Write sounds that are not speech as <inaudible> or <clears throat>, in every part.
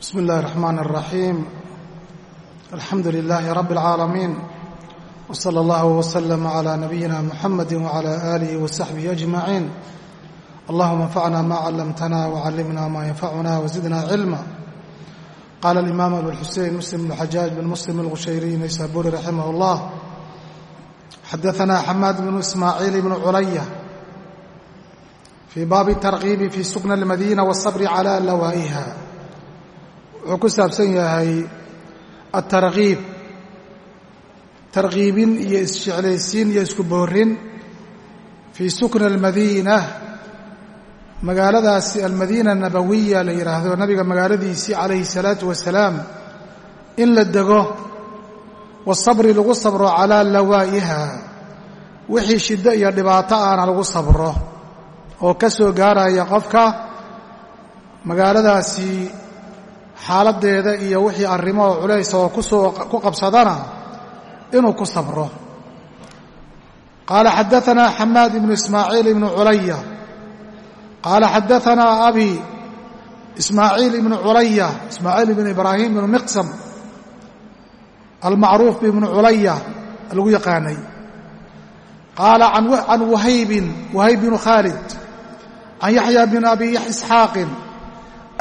بسم الله الرحمن الرحيم الحمد لله رب العالمين وصلى الله وسلم على نبينا محمد وعلى آله وصحبه أجمعين اللهم انفعنا ما علمتنا وعلمنا ما ينفعنا وزدنا علما قال الإمام أبو الحسين مسلم بن حجاج بن مسلم الغشيري نيسابوري رحمه الله حدثنا حماد بن إسماعيل بن علية في baabi التarkiibi fi sukna الmadina والصبr calى lawaa'iha wuxuu ku saabsan yahay atarkiib tarkiibin iyo isjeclaysiin iyo isku boorin fii sukna almadiina. Magaaladaasi almadiina nabawiya la yidhaahdo nabiga magaaladiisii calayhi salaatu wasalaam in la dego wasabri lagu sabro calaa lawaa'iha. Wixii shiddo iyo dhibaato aana lagu sabro oo ka soo gaaraya qofka magaaladaasi xaaladdeeda iyo wixii arrimo culays oo ku qabsadana inuu ku sabro. Qaala xaddaanaa xamaad ibnu ismaaciil ibnu culaya qaala xaddaanaa abi ismaaciil ibnu culaya ismaaciil ibnu ibraahim ibnu miqsam almacruuf ibnu culaya lagu yaqaanay. Qaala can wahaybin wahayb binu khaalid can yaxya bn abi isxaaqin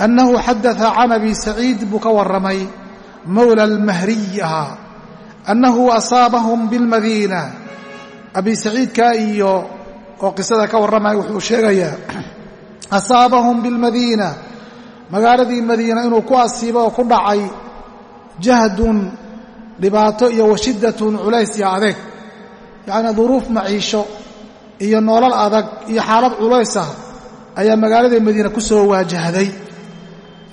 annahu xadaa can abi saciid buu ka waramay mawla almahriyi ahaa annahu asaabahum bilmadiina abi saciidka iyo oo qisada ka warramaya wuxuu sheegayaa asaabahum bilmadiina magaaladii madiina inuu ku asiibo oo ku dhacay jahdun dhibaato iyo washiddatun culays iyo adeeg yacnii duruuf maciisho iyo noolal adag iyo xaalad culays ayaa magaaladii madiina ku waajahday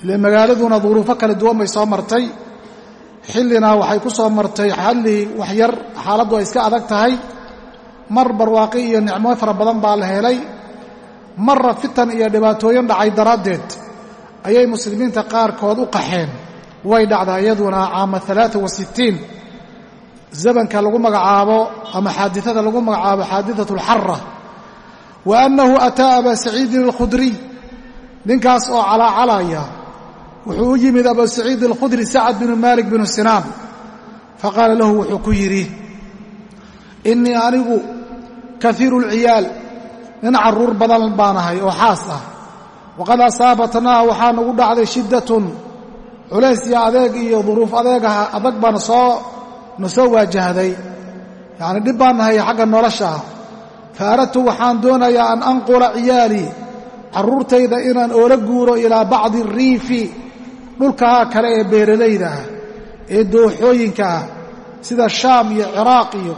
ile magaaladuna duruufo kala duwan bay soo martay. Xillina waxay ku soo martay xilli wax yar xaaladdu ay iska adag tahay. Mar barwaaqi iyo nicmo fara badan baa la helay. Marra fitan iyo dhibaatooyin dhacay daraaddeed ayay muslimiinta qaarkood u qaxeen. Way dhacdaa iyaduna caama alaaa wasittiin zamanka lagu magacaabo ama xaaditada lagu magacaabo xaadidat alxara wa annahu ataa aba saciidin alkhudri ninkaas oo calaacalaya wuxuu u yimid abu saciid اlkhudri sacad binu malik binu sinaan faqaala lahu wuxuu ku yidhi inii anigu kaiiru اlciyaal nin carruur badan baanahay oo xaas ah. Waqad asaabatnaa waxaa nagu dhacday shiddatun culays iyo adeeg iyo duruuf adeegaha adag baana soo na soo waajahday. Yacni dhib baan nahay xagga nolosha. Fa aradtu waxaan doonayaa an anqula ciyaalii carruurtayda inaan oola guuro ilaa bacdi riifi dhulkaa kale ee beeralayda ah ee dooxooyinka ah sida shaam iyo ciraaq iyo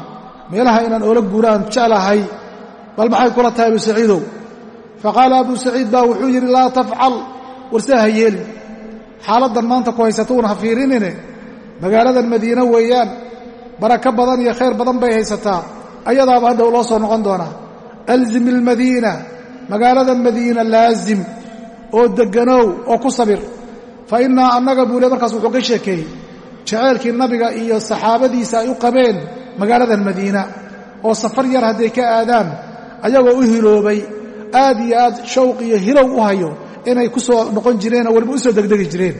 meelaha inaan oola guuraan jeclahay bal maxay kula tahay abu fa qaala abu saciid baa wuxuu yidhi laa tafcal warse ha yeelin. Xaaladdan maanta ku haysatuuna ha fiirinine. Magaaladan madiine weeyaan barako badan iyo khayr badan bay haysataa. Ayadaaba hadhow loo soo noqon doonaa. Alzim ilmadiina magaalada madiina laazim oo degganow oo ku sabir fa innaa annaga buule markaas wuxuu ka sheekeeyey jaceylkii nabiga iyo saxaabadiisa ay u qabeen magaaladan madiina oo safar yar hadday ka aadaan ayagoo u hiloobay aad iyo aad shawq iyo hilow u hayo inay ku soo noqon jireen oo waliba u soo degdegi jireen.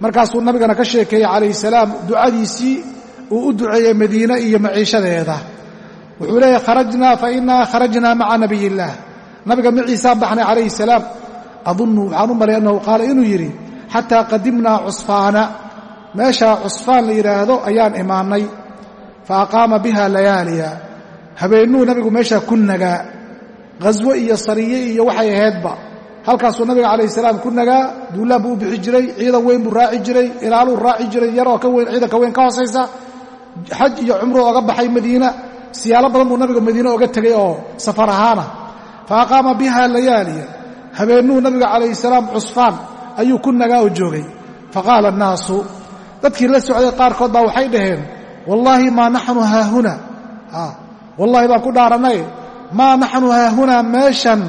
Markaasuu nabigana ka sheekeeyey calayhi salaam ducadiisii uu u duceeyey madiine iyo maciishadeeda. Wuxuu leeyahy kharajnaa fa innaa kharajnaa maca nabiy illaah nabiga maciisaan baxnay calayhi salaam. Adunnu waxaan u malay annahu qaala inuu yidhi xataa qadimnaa cusfaana. Meeshaa cusfaan la yidhaahdo ayaan imaannay. Fa aqaama biha layaaliya. Habeennuu nabigu meeshaa ku nagaa. Ghaswo iyo sariye iyo waxay ahaydba. Halkaasuu nabiga calayhi salaam ku nagaa. Duulaan buu u bixi jiray ciidan weyn buu raaci jiray ilaaluu raaci jiray yaroo ka weyn ciidanka weyn ka hoosaysa. Xaj iyo cumru oga baxay madiina. Siyaalo badan buu nabiga madiine oga tegay oo safar ahaana. Fa aqaama biha layaaliya. Habeennuu nabiga calayhi salaam cusfaan ayuu ku nagaa oo joogay. Fa qaala annaasu dadkii la socday qaarkood baa waxay dhaheen wallaahi maa naxnu haahuna wallaahi baan ku dhaarannay maa naxnu haahunaa meeshan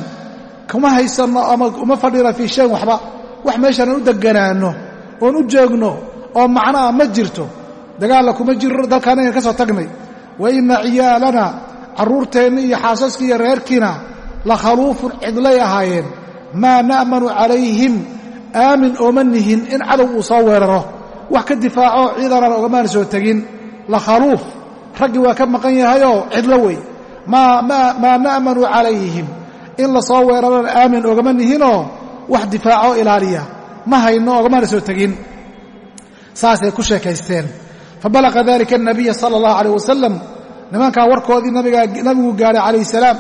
kuma haysanno ama uma fadhina fii shayn waxba. Wax meeshaan u deganaanno oon u joogno oo macno ah ma jirto. Dagaalla kuma jiro dalkaan inaan ka soo tagnay. Wa inna ciyaalana carruurteenna iyo xaasaskii iyo reerkiina la khaluufun cidlay ahaayeen. Maa na'manu calayhim aamin ooma nihin in cadow uu soo weeraro. Wax ka difaaco ciidanaan ogamaan soo tegin. Lakhaluuf raggii waa ka maqan yahayoo cidlo wey. Maa na'manu calayhim? In la soo weerarana aamin ogama nihinoo? Wax difaaco ilaaliya. Ma hayno ogamaana soo tegin. Saasay ku sheekaysteen. Fabalaqa dalika anabiya sala allahu alayh wasalam nimankaa warkoodii nabigu gaadhay calayh salaam.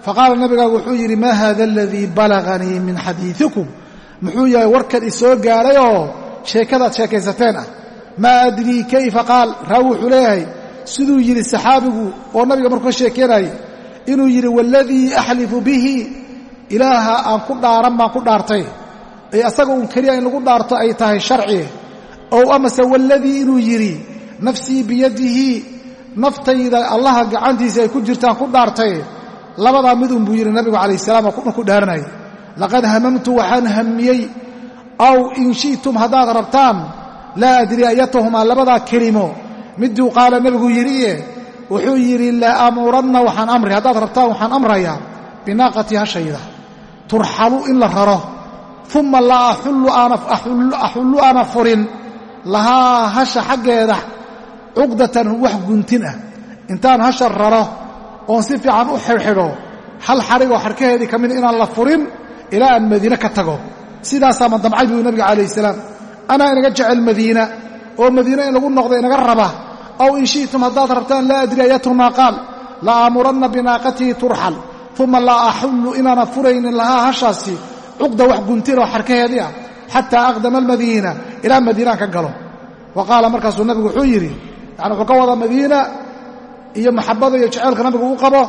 Faqaala nabigaa wuxuu yidhi maa haada aladii balaqanii min xadiidikum muxuu yahay warkan isoo gaadhayoo sheekadaad sheekaysateen ah. Maa adrii kayfa qaal raawi wuxuu leeyahay siduu yidhi saxaabigu oo nabiga markuu ka sheekeynayay inuu yidhi waladii axlifu bihi ilaaha aan ku dhaaran baan ku dhaartay. Ee asaga uun keliya in lagu dhaarto ay tahay sharci. Ow amase waladii inuu yidhi nafsii biyadihi naftayda allaha gacantiisa ay ku jirtaan ku dhaartay. Labadaa midun buu yidhi nabigu calayh salaam oo ku dhaaranayay laqad hamamtu waxaan hammiyey aw in shi'tum haddaad rabtaan laa adri ayatahumaa labadaa kelimo. Miduu qaala nebigu yidhiye wuxuu yidhi la amuuranna waxaan amri haddaad rabtaan waxaan amrayaa binaaqatii hashayda. Turxalu in la raro. Uma laa axullu aana furin. Lahaa hasha xaggeeda cuqdatan wax guntin ah. Intaan hasha raro oon si fiican u xidhxidho hal xadhigoo xarkaheedii ka mida inaan la furin ilaa aan madiine ka tago. Sidaasaa madamcay buu nabiga calayh salaam. Anaa inaga jecel madiina oo madiine in lagu noqdo inaga raba aw in shi'tum haddaad rabtaan laa adri ayatumaa qaal la aamuranna binaaqatihi turxal uma laa axullu inaana furaynin lahaa hashaasi cuqda wax guntinoo xarkaheedii ah xataa aqdama almadiina ilaa madiinaan ka galo. Wa qaala markaasuu nabigu wuxuu yidhi yani wuxuu ka wadaa madiina iyo maxabada iyo jeceylka nabigu u qabo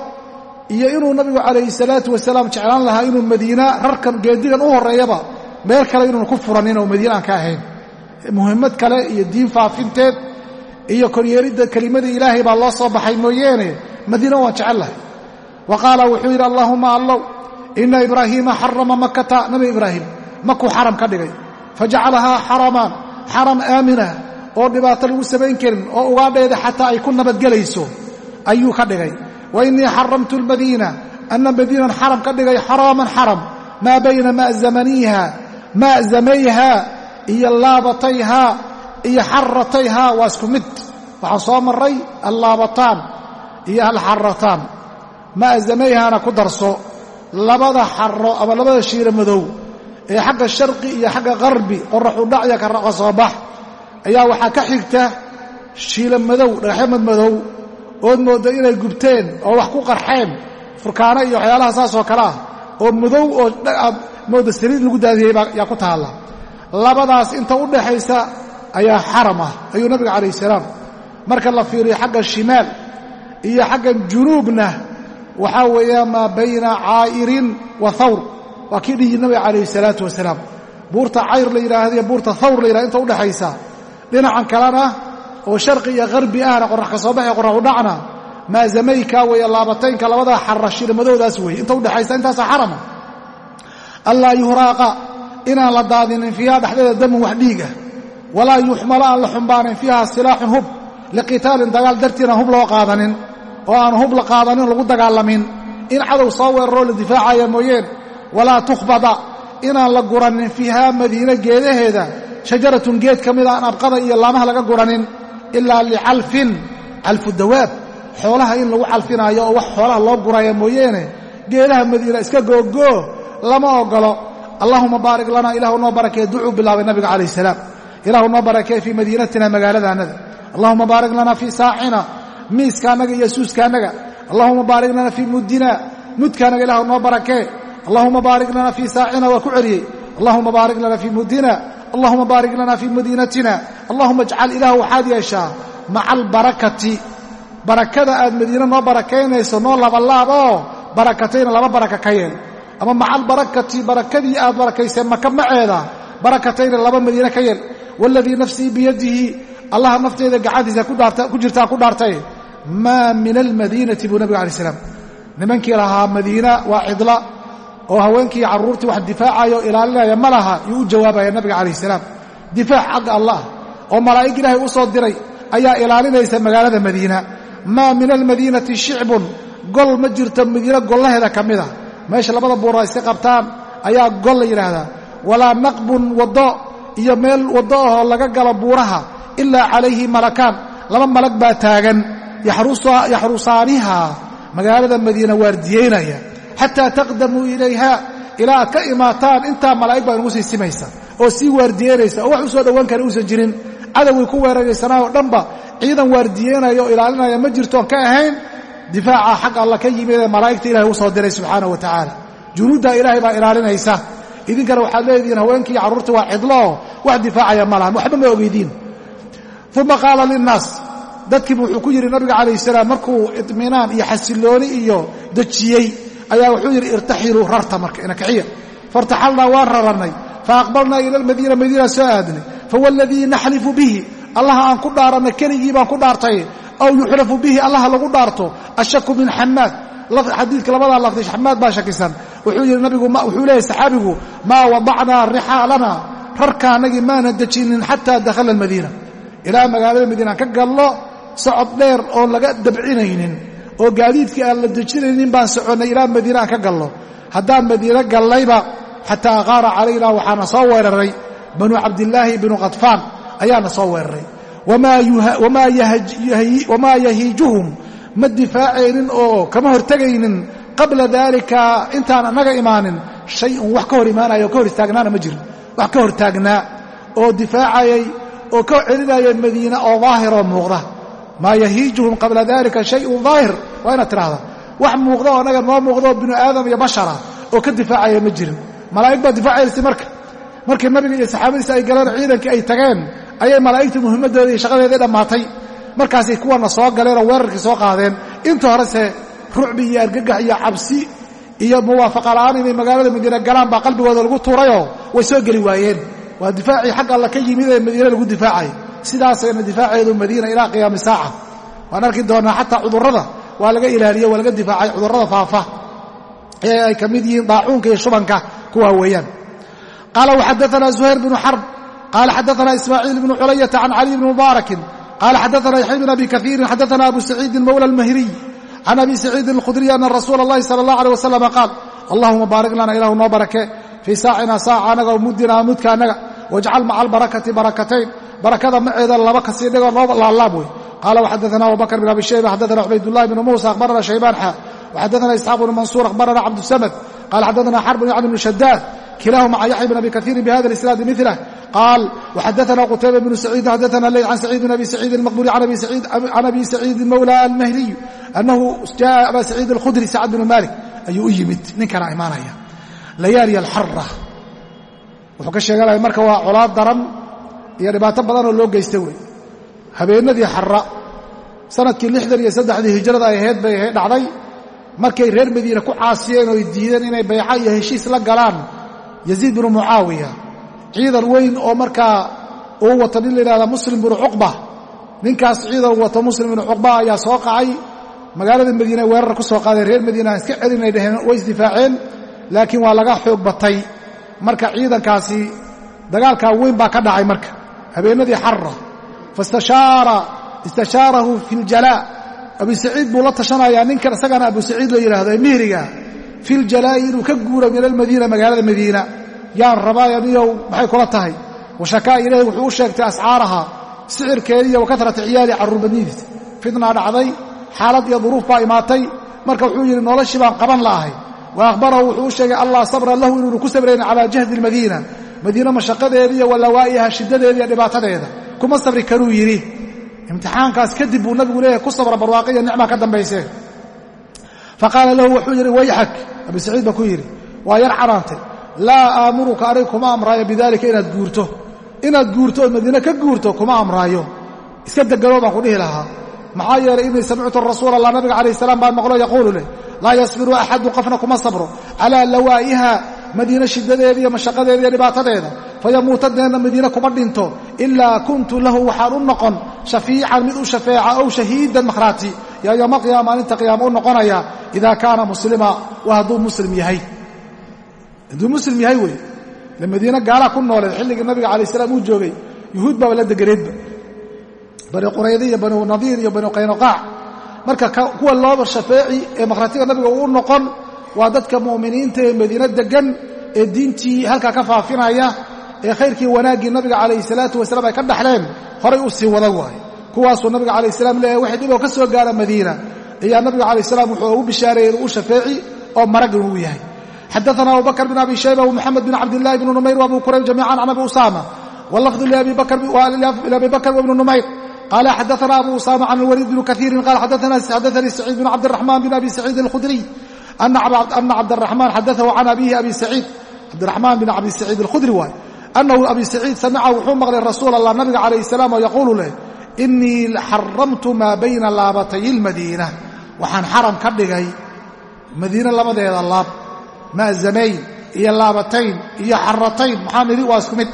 iyo inuu nabigu calayhi salaatu wasalaam jeclaan lahaa inuu madiina rarkan geedigan u horreeyaba meel kale inuuna ku furanin oo madiina aan ka ahayn. Muhimmad kale iyo diin faafinteed iyo koryeelidda kelimadii ilaahay baa loo soo baxay mooyeene madiina waan jecel lahay wa qaala wuxuu yidhi allaahuma allow ina ibraahiima xarama makata nabi ibraahim makuu xaram ka dhigay. Fajacalahaa xaraman xaram aamina oo dhibaato lagu samayn karin oo ugaadheeda xataa ay ku nabadgelayso ayuu ka dhigay wa innii xaramtu almadiina anna madiinan xaram ka dhigay xaraaman xaram maa bayna ma'zamayha iyo laabatayhaa iyo xaratayhaa waa isku mid waxaan soo marray allaabataan iyo alxarataan ma'zamayhaana ku darso labada xaro ama labada shiiro madow ee xagga sharqi iyo xagga qarbi qoraxu dhacya ka soo bax ayaa waxaa ka xigta shiilo madow dhagaxyo madmadow ood moodda inay gubteen oo wax ku qarxeen furkaano iyo waxyaalaha saas oo kale ah oo madow oo aad moodda saliid lagu daadiyey yaa ku taalla. Labadaas inta u dhaxaysa ayaa xaram ah ayuu nabiga calayh salaam marka la fiiriyo xagga shimaal iyo xagga junuubna waxaa weeyaan maa bayna caa'irin wa thawr waa kii dhihi nabiga calayhi salaatu wasalaam. Buurta cayr la yidhaahdayo buurta thawr la yidhahda inta udhaxaysa dhinacan kalena oo sharqi iyo qarbi ahna qorax ka soo baxay qorax u dhacna maazamayka weeye laabataynka labadaa xara shirmadoodaas weeye. Inta udhexaysa intaasa xarama. Allaa yuhraaqa inaan la daadinin fiiha dhexdeeda damun wax dhiig walaa yuxmala aan la xumbaanin fiiha silaaxun hub liqitaalin dagaal dartiinaan hub loo qaadanin oo aan hub la qaadanin lagu dagaalamin. In cadow soo weeraroo la difaacaya mooyeen. Walaa tukhbada inaan la guranin fiiha madiine geedaheeda. Shajaratun geed ka mida aan abqada iyo laamaha laga guranin ilaa licalfin calfu dawaab. Xoolaha in lagu calfinaayo oo wax xoolaha loo guraya mooyeene geedaha madiina iska googoo lama ogolo allahuma baarik lanaa ilaahu noo barakee ducuu bilaabay nabiga calayh salaam. Ilaahu noo barakee fii madiinatina magaaladaannada allahuma baarik lanaa fii saacina miiskaannaga iyo suuskaannaga allahuma baarik lanaa fii muddina mudkaannaga ilaahu noo barakee allahuma baarik lanaa fii saacina waa ku celiyey allahuma baarik lanaa fii muddina allahuma baarik lanaa fii madiinatina allahuma ajcal ilaah waxaad yeeshaa maca albarakati barakada aad madiine noo barakaynayso noo labalaab oo barakatayna laba baraka ka yeel. Ama maca albarakati barakadii aad barakayseen maka maceeda barakatayna laba madiine ka yeel. Waaladii nafsii biyadihi allaha nafteeda gacantiisa ku jirtaan ku dhaartay maa min almadiinati buu nabiga alai salaam. Nimankii lahaa madiina waa cidla oo haweenkii carruurtii wax difaacaya oo ilaalinaya ma laha yuu u jawaabaya nabiga calayh salaam. Difaac xagga allah oo malaa'ig ilaahay u soo diray ayaa ilaalinaysa magaalada madiina. Maa min almadiinati shicbun gol ma jirto madiine gollaheeda ka mida meesha labada buura iska qabtaan ayaa gol la yidhaahdaa. Walaa naqbun waddo iyo meel waddo ahoo laga galo buuraha ilaa calayhi malakaan. Laba malag baa taagan yaxrusaaniha magaalada madiina waardiyeynaya xataa taqdamuu ilayha ilaa aad ka imaataan intaa malaa'ig baa inugu sii simaysa oo sii waardiyeynaysa oo wax u soo dhowaan kara uusan jirin. Cadowgii ku weeraraysanaa oo dhanba ciidan waardiyeynaya oo ilaalinaya ma jirtoon ka ahayn difaaca xag alla ka yimid ee malaa'igta ilahay u soo diray subxaana wa tacaala. Junuuddaa ilaahay baa ilaalinaysa. Idinkana waxaad leedihiin haweenkii iyo carruurtii waa cidloo wax difaacaya ma lahan waxba ma ogeydiin. Uma qaala linnaas dadkiibu wuxuu ku yidhi nabiga calayh salaam iyo xasillooni iyo dejiyey ayaa wuxuu yidhi irtaxiluu rarta marka inakaxiya fairtaxalnaa waan rarannay faaqbalnaa ila almadiina madiina soo aadnay. Fawaladii naxlifu bihi allaha aan ku dhaaranna keligii baan ku dhaartay aw yuxlafu bihi allaha lagu dhaarto ashaku min xamaad xadiidka labadaa lafdi xamaad baa shakisan. Wuxuu yidhi nabigu wuxuu leeyahy saxaabigu maa wadacnaa rixaalana rarka anagii maana dejinin xataa dakhala almadiina. Ilaa magaalada madiina aan ka gallo socod dheer oon laga dabcinaynin oo gaadiidkii aan la dejinaynin baan soconnay ilaa madiina aan ka gallo. Haddaan madiine gallayba xataa qaara calayna waxaana soo weeraray banuu cabdillaahi binu khadfaan ayaana soo weeraray. Wamaa yahiijuhum ma difaacaynin oo kama hortegaynin qabla daalika intaan annaga imaanin. Shay-un wax ka hor imaanaya oo ka hor istaagnaana ma jirin. Wax ka hor taagnaa oo difaacayay oo ka celinaya madiine oo daahiroo muuqda maa yahiijuhum qabla dalika shayun daahir. Waa inaad tidhahda wax muuqda oo annaga noo muuqdaoo binu aadam iyo bashara oo ka difaacaya ma jirin. Malaa'ig baa difaacaysay marka. Markii nabiga iyo saxaabadiisa ay galeen ciidankii ay tageen ayay malaa'igta muhimmadooda iyo shaqadeedii dhammaatay. Markaasay kuwana soo galeenoo weerarkii soo qaadeen. Inta horese rucbi iyo argagax iyo cabsi iyo muwaafaqa la'aan inay magaalada madiine galaan baa qalbigooda lagu tuurayoo way soo geli waayeen. Waa difaacii xag alla ka yimid ee madiine lagu difaacay sidaasayna difaaceedu madiina ilaa qiyaami saaca. Waan arki doonnaa xataa cudurrada. Waa laga ilaaliye waa laga difaacay cudurrada faafa. Ee ay ka mid yihiin daacuunka iyo shubanka kuwaa weeyaan qaala waxadaanaa zuhayr bnu xarb qaala xadaanaa ismaaciil bnu culayata can caliy bni mubaarakin qaala xadaanaa yaxya bn abi kaiirin xadaanaa abu saciidin mowla almahiriy can abi saciidin alkhudriy ana rasuula allahi sala allah aleh wasalama qaal allahuma baarik lana ilaahu noo barakee fii saacina saaca anaga mudina mudka annaga wajcal maca albarakati barakatayn barakada maceeda laba ka sii dhigoo noo laalaab wey qaala waxadaana abubakr bn abi shayba xadaana cubaydullahi bn muusa akhbarana shaybaan xa waxadaana isxaaq bnu mansuur akhbarana cabdusamad qala xadaana xarb yacni bnu shadaad kilahuma can yaxya bn abi kaiirin bihada isnaadi milah qaal waxadaana qutayba bnu saciidin xadaana leyl can saciid bn abi saciidin almaqburi can abi saciidin mawla almahriy annahu jaa aba saciid alkhudri sacad bnu malik ayuu u yimid ninkana imaanaya. Layaali alxara wuxuu ka sheeganaya marka waa colaad daran iyo dhibaato badanoo loo geysta wey. Habeenadii xara sannadkii lixdan iyo saddexdii hijrada ay ahayd bay dhacday. Markay reer madiine ku caasiyeen oo diideen inay bayca iyo heshiis la galaan yaziid binu mucaawiya ciidan weyn oo markaa uu wato nin la yidhahda muslim binu cuqba ninkaas ciidan wato muslim binu cuqba ayaa soo qacay magaalada madiine weerar ku soo qaadeen reer madiine iska celinay dheheen way isdifaaceen laakiin waa laga xoog batay. Marka ciidankaasi dagaalkaa weyn baa ka dhacay marka habeenadii xara faistashaarahu fi ljalaa saciid buu la tashanayaa ninkan isagana abu la yidhaahdo ee mihriga fi ljalaa'i inuu ka guuro min almadiina magaalada madiina. Yaan rabaayo niyow maxay kula tahay? Washakaa ilaahi wuxuu u sheegtay ascaaraha sicirkeediiyo wakatrata ciyaali carruurbadnidiis fitnaa dhacday xaalad iyo duruuf baa imaatay. Marka wuxuu yidhi noloshii baan qaban la'ahay wa akhbarahu wuxuu u sheegay allah sabra lahu inuunu ku sabrayn calaa jahdi almadiina madiina mashaqadeeda iyo walawaa'iha shiddadeeda iyo dhibaatadeeda. Kuma sabri karuu yidhi. Imtixaankaas kadib buu nabigu leeyahay ku sabra barwaaqi iyo nicmaa ka dambaysee faqaala lahu wuxuu yidhi wayxak abi saciid baa ku yidhi waa yar canaantay laa aamuruka anig kuma amraayo bidaalika inaad guurto. Inaad guurto ood madiine ka guurto kuma amraayo. Iska deganoo baan ku dhihi lahaa. Maxaa yeelay inii samictu rasuula allah nabiga calayh salaam baan maqlo yaquulu leh laa yasbiru axadu qofna kuma sabro. Calaa lawaa'iha madiine shiddadeeda iyo mashaqadeeda iyo dhibaatadeeda fayamuutadeenna madiine kuma dhinto. Ilaa kuntu lahu waxaan u noqon. Shafiican mid u shafeeca ow shahiidan makhraati yaa yowma alqiyaama maalinta qiyaama u noqonaya idaa kaana muslima waa hadduu muslim yahay. Hadduu muslim yahay wey. Ile madiine gaalaa ku nooleed xilligii nabiga calayh salaam uu joogay yuhuud baaba la deganeedba bani qurayda iyo bani nadiir iyo bani qaynuqaac marka kuwa looba shafeeci ee makhraatiga nabiga uu noqon waa dadka mu'miniinta ee madiine deggan ee diintii halkaa ka faafinaya ee khayrkii wanaaggii nabiga calayhi salaatu wasalaam ay ka dhaxleen horay u sii wada waay kuwaasuu nabiga calayh salaam leeyahay waxay dhiboo ka soo gaara madiina ayaa nabiga calayh salaam wuxuu ugu bishaareeyey inuu u shafeeci oo maragin uu yahay. Xadaana abubakr bn abi shayba wmuxamed bn cabdillahi bn numayr wabu kurayb jamiican can abi usama wlafdu liabi bakr wbni numayr. Qala xadaana abu usama can alwaliid bn kaiirin qala xadaanii saciid bn cabdiraxman bn abi saciidin alkhudriy ana cabdaraxmaan xadaahu can abihi abi saciid cabdiraxmaan bin abi saciid alkhudri waay anahu abi saciid samica wuxuu maqlay rasuul allah nabiga calayh salaam oo yaquulu leh inii xaramtu maa bayna laabatay lmadiina waxaan xaram ka dhigay madiine labadeeda laab maazamayn iyo laabatayn iyo xaratayn maxaa nidhi waa isku mid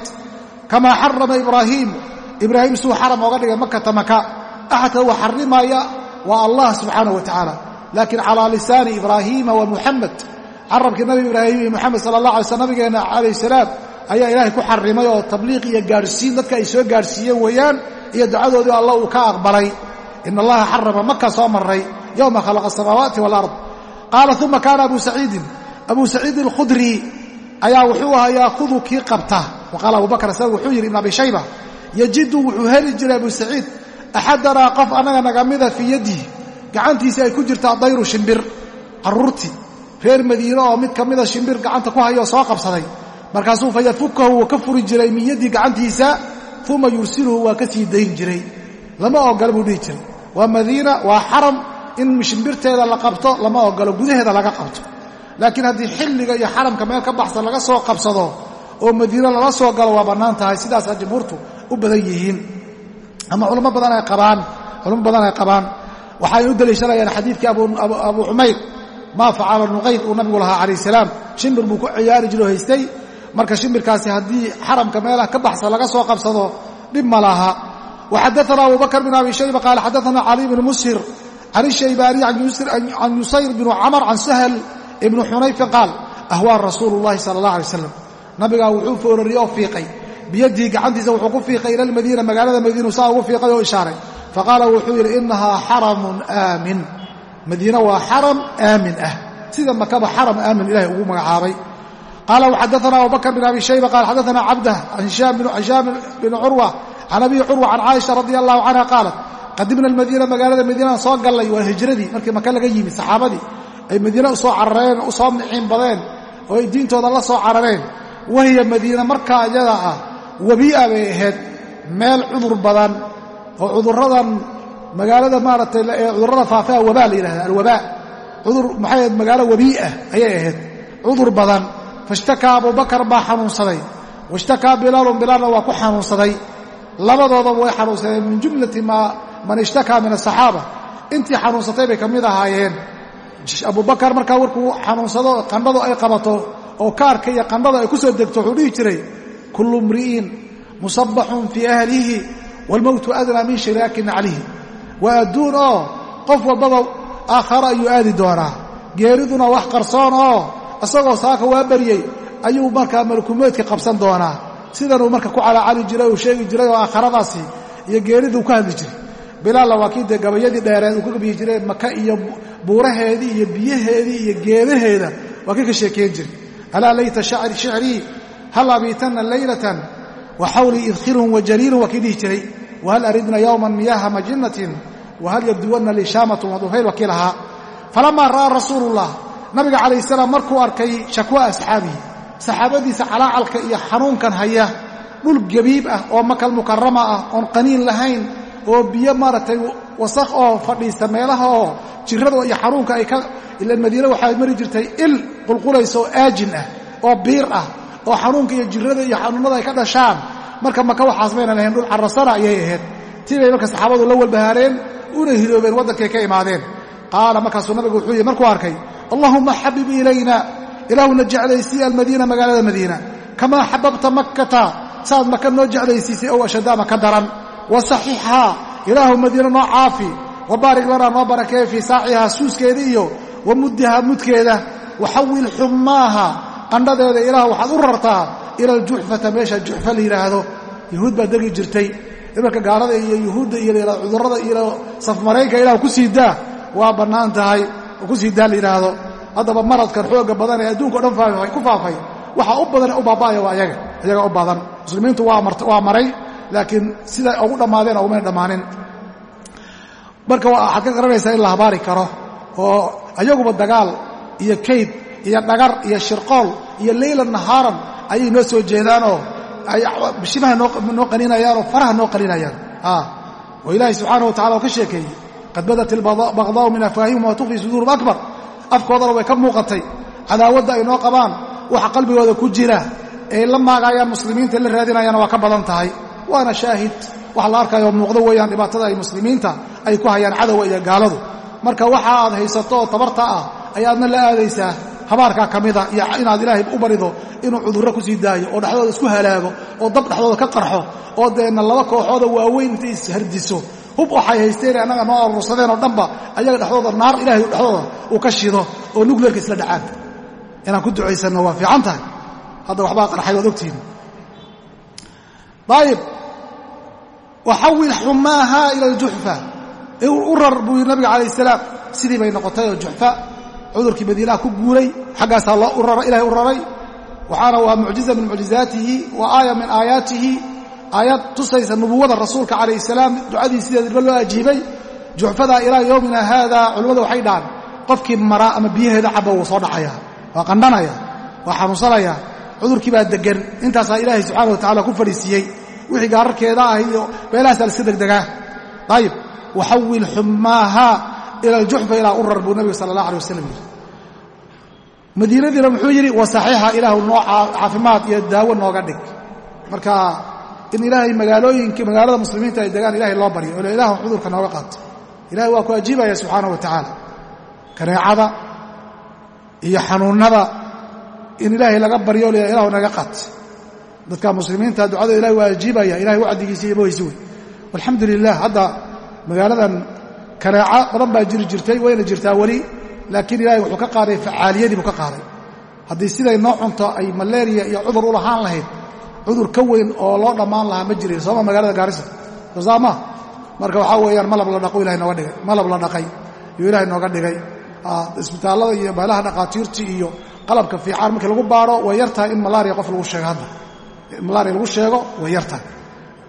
kamaa xarama ibraahiim ibraahim suu xaram ooga dhigay makata maka axadka uu xarimaya waa allah subxaanah wa laakiin calaa lisaani ibraahiima wa muxamed carabkii nabi ibraahim iyo moxamed sala allah alay sl nabigeenna calayh salaam ayaa ilaahay ku xarimay oo tabliiq iyo gaadhsiin dadka ay soo gaadhsiiyeen weeyaan iyo ducadoodii allah uu ka aqbalay. Ina allaha xarama maka soo maray yowma khalaqa asamaawaati walard qaala uma kaana abu saciidin. Abu saciid alkhudri ayaa wuxuu ahaa yaakudu kii qabta. Wa qaala abu bakr isaga wuxuu yidhi ibn abi shayba yajidu wuxuu heli jiray abu saciid axadanaa qof annaga naga fii yadihi gacantiisii ay ku jirtaa dayru shimbir carruurtii reer madiine oo mid ka mida shimbir gacanta ku hayoo soo qabsaday. Markaasuu fa yafukahu wuu ka furi jiray min gacantiisa uma yursiluhu waa ka sii dayn jiray. Lama ogola buu dhihi jiray. Waa madiina waa xaram in shimbirteeda la qabto lama ogolo gudaheeda laga qabto. Laakiin haddii xilliga iyo xaramka meel ka baxsan laga soo qabsado oo madiine lala soo galo waa bannaan tahay. Sidaasaa jumhuurtu u badan yihiin. Ama culamo badan ay qabaan waxaynu u daliishanayaan xadiidkii abu cumayr maa facala nuqayd uu nabigu lahaa calayh salaam. Shimbir buu ku ciyaari jiro haystay. Marka shimbirkaasi haddii xaramka meelaha ka baxsan laga soo qabsado dhib ma laha. Waxadaana abu bakr bn abi shayba qaala xadaana cali bn mushir can ishaybaaniy can yusayr bn camr can sahl ibni xunayfin qaal ahwaa rasuulu llahi sala allah alay slam nabigaa wuxuu foorariyey oo fiiqay. Biyadihi gacantiisa wuxuu ku fiiqay ila almadiina magaalada madiinu saa ugu fiiqay oo ishaaray faqaala wuxuu yidhi inahaa xaramun aamin madiine waa xaram aamin ah sida makaba xaram aamin ilahay ugu magacaabay qaala waxadaana abubakr bn abi shayba qaal xadaana cabdah can hishaam bn curwa can abi curwa can caaisha radi allahu canha qaalat qadimna almadiina magaalada madiinaan soo gallay waa hijradii markii maka laga yimi saxaabadii ay madiine u soo carareen u soo miciin badeen oo ay diintooda la soo carareen wahiya madiina markaa iyada ah webi'a bay ahayd meel cudur badan oo cudurradan magaalada maaragtay cudurrada faafaa wabaa la yidhahda alwabaa. Cudur maxay ahayd magaalo webii'ah ayay ahayd. Cudur badan. Faishtakaa abubakar baa xanuunsaday. Waishtakaa bilaalun bilaalna waa ku xanuunsaday. Labadoodaba way xanuunsadeen min jumlati man ishtakaa min asaxaaba intii xanuunsatay bay ka mid ahaayeen. Abubakar markaa warkuu xanuunsado qandhadu ay qabato oo kaarka iyo qandhada ay ku soo degto wuxuu dhihi jiray kullu mri'in musabaxun fii ahlihi waalmowtu adnaa min shiraaki naclihi waa adduun oo qof walbaba aakharo ayuu aadi doonaa geeriduna wax qarsoon oo isagoo saaka waa baryey ayuu markaa malkumeedka qabsan doonaa sidanuu marka ku calaacali jiray uu sheegi jiray oo aakharadaasi iyo geeriduu ka hadli jiray bilaalna waa kii dee gabayadii dheereed uu ka gabiyi jiray maka iyo buuraheedii iyo biyaheedii iyo geedaheeda waa kii ka sheekeyn jiray alaa layta shicrii hal abiitanna laylatan wa xawlii idkhilun wa jaliilun waa kii dhihi jiray. Wahal aridna yowman miyaaha majinatin wahal yabduwanna lii shaamatun wadufayl waa kii lahaa falamaa ra'aa rasuulullah nabiga calayh salaam markuu arkay shakwa asxaabihi saxaabadiisa calaacalka iyo xanuunkan haya dhul gabiib ah oo makal mukarama ah oon qaniin lahayn oo biyo maaragtay wasakh oo fadhiista meelaha oo jirrada iyo xanuunka ay ka ila madiine waxaa mari jirtay il qulqulaysa oo aajin ah oo biir ah oo xanuunka iyo jirrada iyo xanuunnada ay ka dhashaan. Marka maka waxaas maynan lahayn dhul carrasana ayay ahayd. Tii bay marka saxaabadu la walbahaareen una hiloobeen waddankay ka imaadeen. Qaala markaasuu nabigu wuxuu yidhi markuu arkay allahuma xabib ilayna ilaahuna jeclaysii almadiina magaalada madiina. Kamaa xababta makkata saad maka noo jeclaysiisay ow ashadaama ka daran. Wa saxixhaa ilaahu madiina noo caafi. Wa baarik lanaa noo barakeeye fii saacihaa suuskeeda iyo wa muddihaa mudkeeda. Wa xawil xummaaha qandhadeeda ilaah waxaad u rartaa ila aljuxfata meesha juxfa la yidhaahdo yuhuud baa degi jirtay. Imarka gaalada iyo yuhuudda iyo cudurrada iyo safmaraynka ilah ku sii daa waa bannaan tahay. Ku sii daa la yidhaahdo haddaba maradkan xooga badan ee adduunka o dhan ku faafay. Waxa u badan u baaba'aya waa ayaga ayaga u badan muslimiintu waa maray laakiin siday ugu dhammaadeen ugumay dhammaanin. Marka waxaad ka garanaysaa in la habaari karo oo ayaguba dagaal iyo kayd iyo dhagar iyo shirqool iyo leylan nahaaran ayay noo soo jeedaanoo bishimaha noo qaninayaan oo faraha noo qaninayaan oo ilaahay subxaana wa tacala oo ka sheekeeyey qad badat ilbaqdaa'u min afwaahihim wa tukfii suduurum akbar. Afkoodana way ka muuqatay cadaawadda ay noo qabaan waxa qalbigooda ku jira ay la maagayaan muslimiinta la raadinayaana waa ka badan tahay. Waana shaahid waxa la arkayo muuqdo weeyaan dhibaatada ay muslimiinta ay ku hayaan cadowga iyo gaaladu. Marka waxa aad haysato oo tabarta ah ayaadna la aadaysaa habaarkaa ka mida iyo inaad ilaahay u barido inuu cudurro ku sii daayo oo dhexdooda isku halaago oo dab dhexdooda ka qarxo oo deenna laba kooxooda waaweyn intay ishardiso hub waxay haysteen annaga noo arursadeen oo dhanba ayaga dhexdooda naar ilahay dhexdooda uu ka shido oo nugleerka isla dhacaan. Inaan ku ducaysanno waa fiican tahay. Hadda waxbaa qarxay waad ogtihiin ayib waxawil xumaaha ila aljuxfa u rar buu yidhi nabiga calayh salaam. Sidii bay noqotay oo juxfa cudurkii madiinaha ku guuray xaggaasaa ilahay u raray waxaana waa mucjiza min mucjizaatihi wa aaya min aayaatihi. Aayad tusaysa nubuwada rasuulka calayh salaam ducadii sideedba loo ajiibay. Juxfadaa ilaa yowmina haada culimmadu waxay dhahaan qofkii mara ama biyaheeda caba wuu soo dhacaya waa qandhanaya waa xanuunsanaya. Cudurkii baa degan intaasaa ilaahay subxaana wa tacala ku fadhiisiiyey wixii gaararkeeda ah iyo meelahaasaa la degdegaa. Ayib waxawil xumaaha ila ilaa u rar buu nabiga sala allah alay wasalam yidhi madiinadiina muxuu yidhi wa saxiixa ilaahu noo caafimaad iyo daawo nooga dhig. Marka in ilaahay magaalooyinka magaalada muslimiinta ay degaan ilahay loo baryo olo ilahu cudurka nooga qaato. Ilahay waa ku ajiibaya subxaana wa tacaala. Kaneecada iyo xanuunnada in ilaahay laga baryo l naga qaat dadka muslimiinta ducada ilahay waa ajiibaya ilahay wacdigiisa iyo wey alxamdu lilah hadda magaaladan kaneeco badan baa jiri jirtay wayna jirtaa weli laakiin ilahay wuxuu ka qaaday facaaliyadii buu ka qaaday. Haddii siday noo cunto ay malaria iyo cudur u lahaan lahayd cudur ka weyn oo loo dhammaan lahaa ma jirin. Sooma magaalada gaarisa soosaa ma? Marka waxaa weeyaan malab la dhaqo ilahay nooga dhigay. Malab la dhaqay iyuu ilahay nooga dhigay. Isbitaallada iyo meelaha dhaqaatiirtii iyo qalabka fiican markii lagu baaro way yar tahay in malaria qof lagu sheego hadda. Malaria lagu sheego way yar tahay.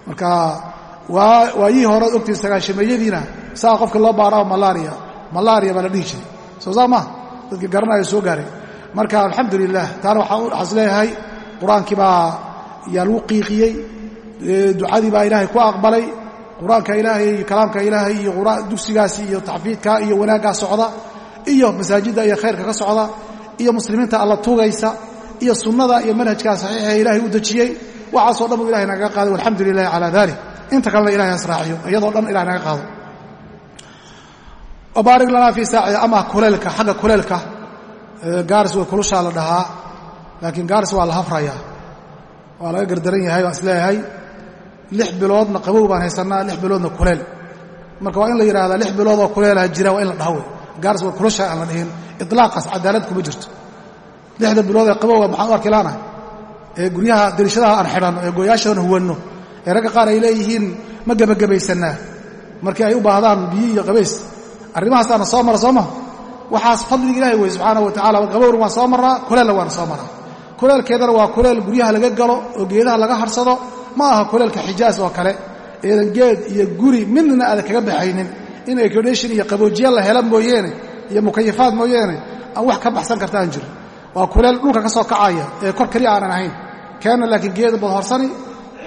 Marka waayihii hore ogtiin sagaashameeyadiina saa qofka loo baarao malaria malaria baa la dhihi jiray soo saa maa dadkii garanaya soo gaaray. Marka alxamdu lilah taana waxaan is leeyahay qur'aankii baa yaa lagu qiiqiyey ducadii baa ilaahay ku aqbalay qur'aanka ilaahay iyo kalaamka ilaahay iyo dugsigaasi iyo taxfiidka iyo wanaaggaa socda iyo masaajidda iyo khayrka ka socda iyo muslimiinta alla tugaysa iyo sunnada iyo manhajkaa saxiixa ee ilahay u dejiyey waxaasoo dhan buu ilahay nagaga qaaday walxamdu lilahi calaa dalik inta kalena ilahay asraaciyo iyadoo dhan ilahay naga qaado wabaarik lanaa fii saaci ama kuleelka xagga kuleelka gaaris way kulushaa la dhahaa laakiin gaaris waa la hafrayaa. Waa laga gardaran yahay baan is leeyahay. Lix biloodna qabow baan haysannaa lix biloodna kuleel marka waa in la yidhahdaa lix biloodoo kuleelaha jira waa in la dhaho wey gaaris kulushaa aan la dhihin ilaaqaas cadaalad kuma jirto. Lixda bilood ee qabowga maxaan u arki laanahay ee guryaha dariishadaha aan xidhanno ee gooyaashadana huwanno ee ragga qaar ay leeyihiin ma gebagabaysannaa markii ay u baahdaan biyo iyo qabays arrimahaasaana soo mara soo maha waxaas fadliga ilahay wey subxaana wa tacala qabowna waan soo marraa kuleelna waana soo maraa kuleelkeedana waa kuleel guryaha laga galo oo geedaha laga harsado. Ma aha kuleelka xijaas oo kale. Eedan geed iyo guri midna aadan kaga baxaynin. In acodation iyo qaboojiya la hela mooyeene iyo mukayifaad mooyeene aan wax ka baxsan karta aan jirin waa kuleel dhulka ka soo kacaya ee kor keliya aanan ahayn. Keenna laakiin geeda baad horsani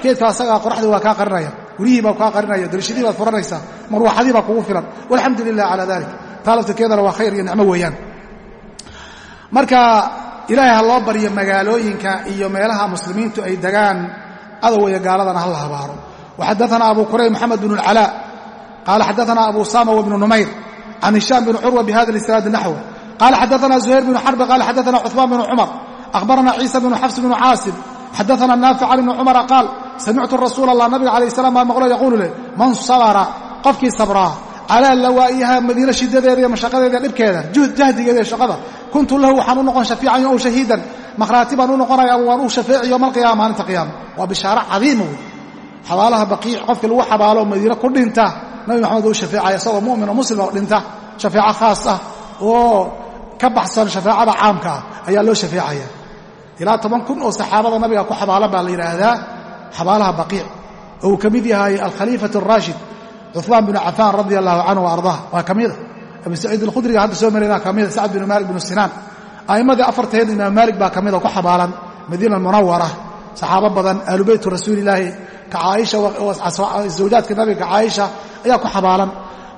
geedka asagaa qoraxdii waa kaa qarinaya guryihii baa kaa qarinaya darishadii baad furanaysaa marwaxadii baa kugu filan. Walxamdu lilah calaa dalik taa laftirkeedana waa khayr iyo nicmo weeyaan. Marka ilaahay ha loo baryo magaalooyinka iyo meelaha muslimiintu ay degaan adowaya gaaladana ha la habaaro. Waxadaana abu kurayb moxamed bn اlcalaa qaala xadaana abu sama wbnu numayr can hishaam bn curwa bihada isnaadi naxw qaala xadaana zuhayr bn xarbi qaala xadaana cuثmaan bn cumar. Akhbarana ciisa bn xafs bn caasim xadaana naafic can ibni cumara qaal samictu rasuul allah nabiga calayh salam baa maqlo yaquulu leh man sabara qofkii sabraa calaa lawaa'iha madiine shidadeeda iyo mashaqadeeda dhibkeeda jahdigeeda iyo shaqada kuntu lahu waxaan u noqon shafiican ow shahiidan makhraati baan u noqonaya waan u shafeeci yowma alqiyaama maalinta qiyaama. Waa bishaaro cadiima wey xabaalaha baqiic qofkii lagu xabaalo madiine ku dhinta nabi maxamed u shafeecaya isagoo mu'min oo muslim oo dhinta shafeeco khaas ah oo ka baxsan shafaacada caamka ah ayaa loo shafeecaya. Ilaa toban xabaalaha baqiic oo uu ka mid yahay alkhaliifat araashid cuثmaan binu cafaan radia allahu canhu ardaa waa ka mida abu saciid alkhudriga hadda soo marayna ka mida sacd binu maalik binu sinaan. A'immadii afarteed imaam maalik baa ka mida ku xabaalan madiina munawara saxaabo badan ahlu beytu rasuulilaahi ka caaisha zawjaadka nabiga ka caaisha ayaa ku xabaalan.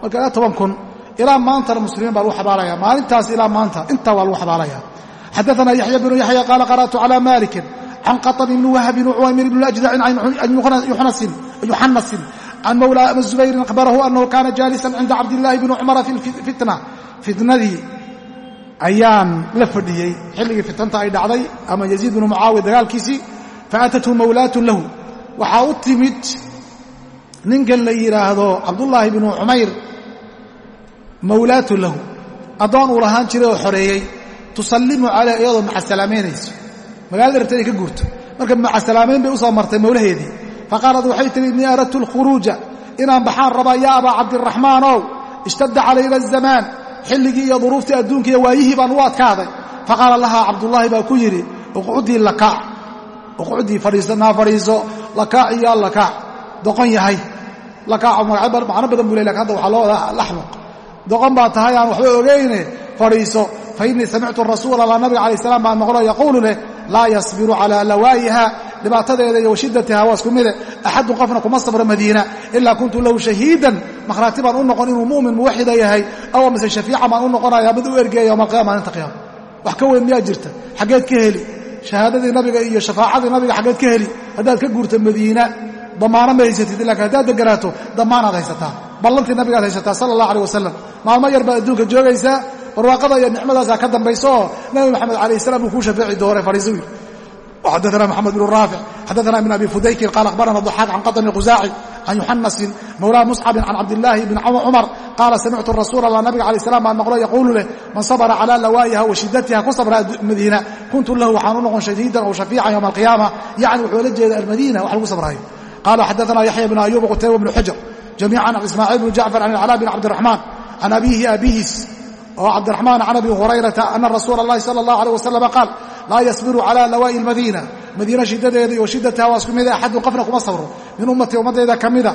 Marka toban kun ilaa maantana muslimiin baa lagu xabaalaya. Maalintaas ilaa maanta intaa waa lagu xabaalaya. Xadaana yaxya bnu yaxya qaala qara'tu cala malikin can qaطb ibn wahb bn cuwaymir ibn ajdac yuxanasin can mawla zubayrin akhbarahu anahu kana jaalisan cinda cabdاllahi bn cumara fi fitna fitnadii ayaan la fadhiyey xilligii fitnanta ay dhacday ama yaziid bnu mucaawiya dagaalkiisii faatathu mawlaatu lahu waxaa u timid ninkan la yidhaahdo cabdullaahi bnu cumayr mawlaatu lahu addoon uu lahaan jiray oo xoreeyey tusallimu caleyh iyadoo maxasalaameynayso magaalada rabtaday ka guurto. Marka macasalaameyn bay u soo martay mawlaheedii. Faqaalad waxay tihi innii aradtu alkhuruuja inaan baxaan rabaa yaa abaa cabdiraxmaanow ishtadda calayna azamaan xilligii iyo duruuftii adduunka iyo waayihii baan u adkaaday. Faqaala lahaa cabdullaahi baa ku yidhi uqcudii lakaac uqcudii fadhiiso fadhiiso lakaac iyo allakaac doqon yahay. Lakaaco macno badan buu ley laakiin hadda waxaa loo wadaa laxmuq doqon baa tahay aan waxba ogayne fadhiiso fa innii samictu rasuula allah nabiga alay salam baan maqlo yaquulu leh laa yasbiru calaa lawaa'iha dhibaatadeeda iyo washiddatiha waa isku mide axadun qofna kuma sabro madiina ilaa kuntu lahu shahiidan makhraati baan u noqon inuu mu'min muwaxida yahay aw mise shafiica baan u noqonaya mid u ergeeya yowma alqiyama maalinta qiyaama wax ka weyn miyaa jirta xaggeed ka heli shahaadadii nabiga iyo shafaacadii nabiga xaggeed ka heli haddaad ka guurto madiina damaano ma haysatid laakiin haddaad deganaato damaanaad haysataa ballantii nabigaad haysataa sala allah aleh wasalam maalmo yar baad adduunka joogaysaa barwaaqada iyo nicmadaasaa ka dambayso oo nabi maxamed alayh salam uu kuu shafeeci doonay fariiso wiil xadana mxamed bn raafic xadana ibn abi fudaykin qaal akhbarana ضaxaaq can qaطn qusaaci can yuxanasin mawla muscabin can cabdillaahi bn cumar qaala samictu rasuul allah nabiga alay slam baan maqlo yaquulu leh man sabra cala lawaa'iha wa shidatiha ku sabra madiina kuntu lahu waxaan u noqon shahiidan aw shafiican ywma alqiyaama yacni wuxuu la jeeda almadiina wax lagu sabraayo. Qala xadana yaxya bn ayub qutayba bn xajar jamiica can ismaaciil bn jacfar can alcalaa bn cabdiraxmaan can abiihi abihiis oo cabdiraxmaan can abi hurayrata ana rasuula اllahi sala اllah alيh wasalam qaal laa yasbiru cala lawaa'i اlmadiina madiina shiddadeeda iyo shiddataha waa isku mida axadun qofna kuma sabro min ummatii ummaddayda ka mida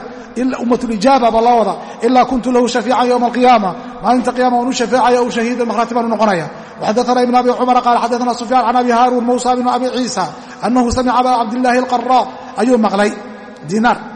ummatulijaaba ba loo wada ilaa kuntu lahu shafiican yowma alqiyaama maalinta qiyama waan u shafeecaya u shahiidan makhraati baan u noqonaya waxadaana ibn abi cumara qaala xadaana sufyaan can abi haaruun muusa bn abi ciisa annahu samica aba cabdillaahi alqaraa ayuu maqlay diinaar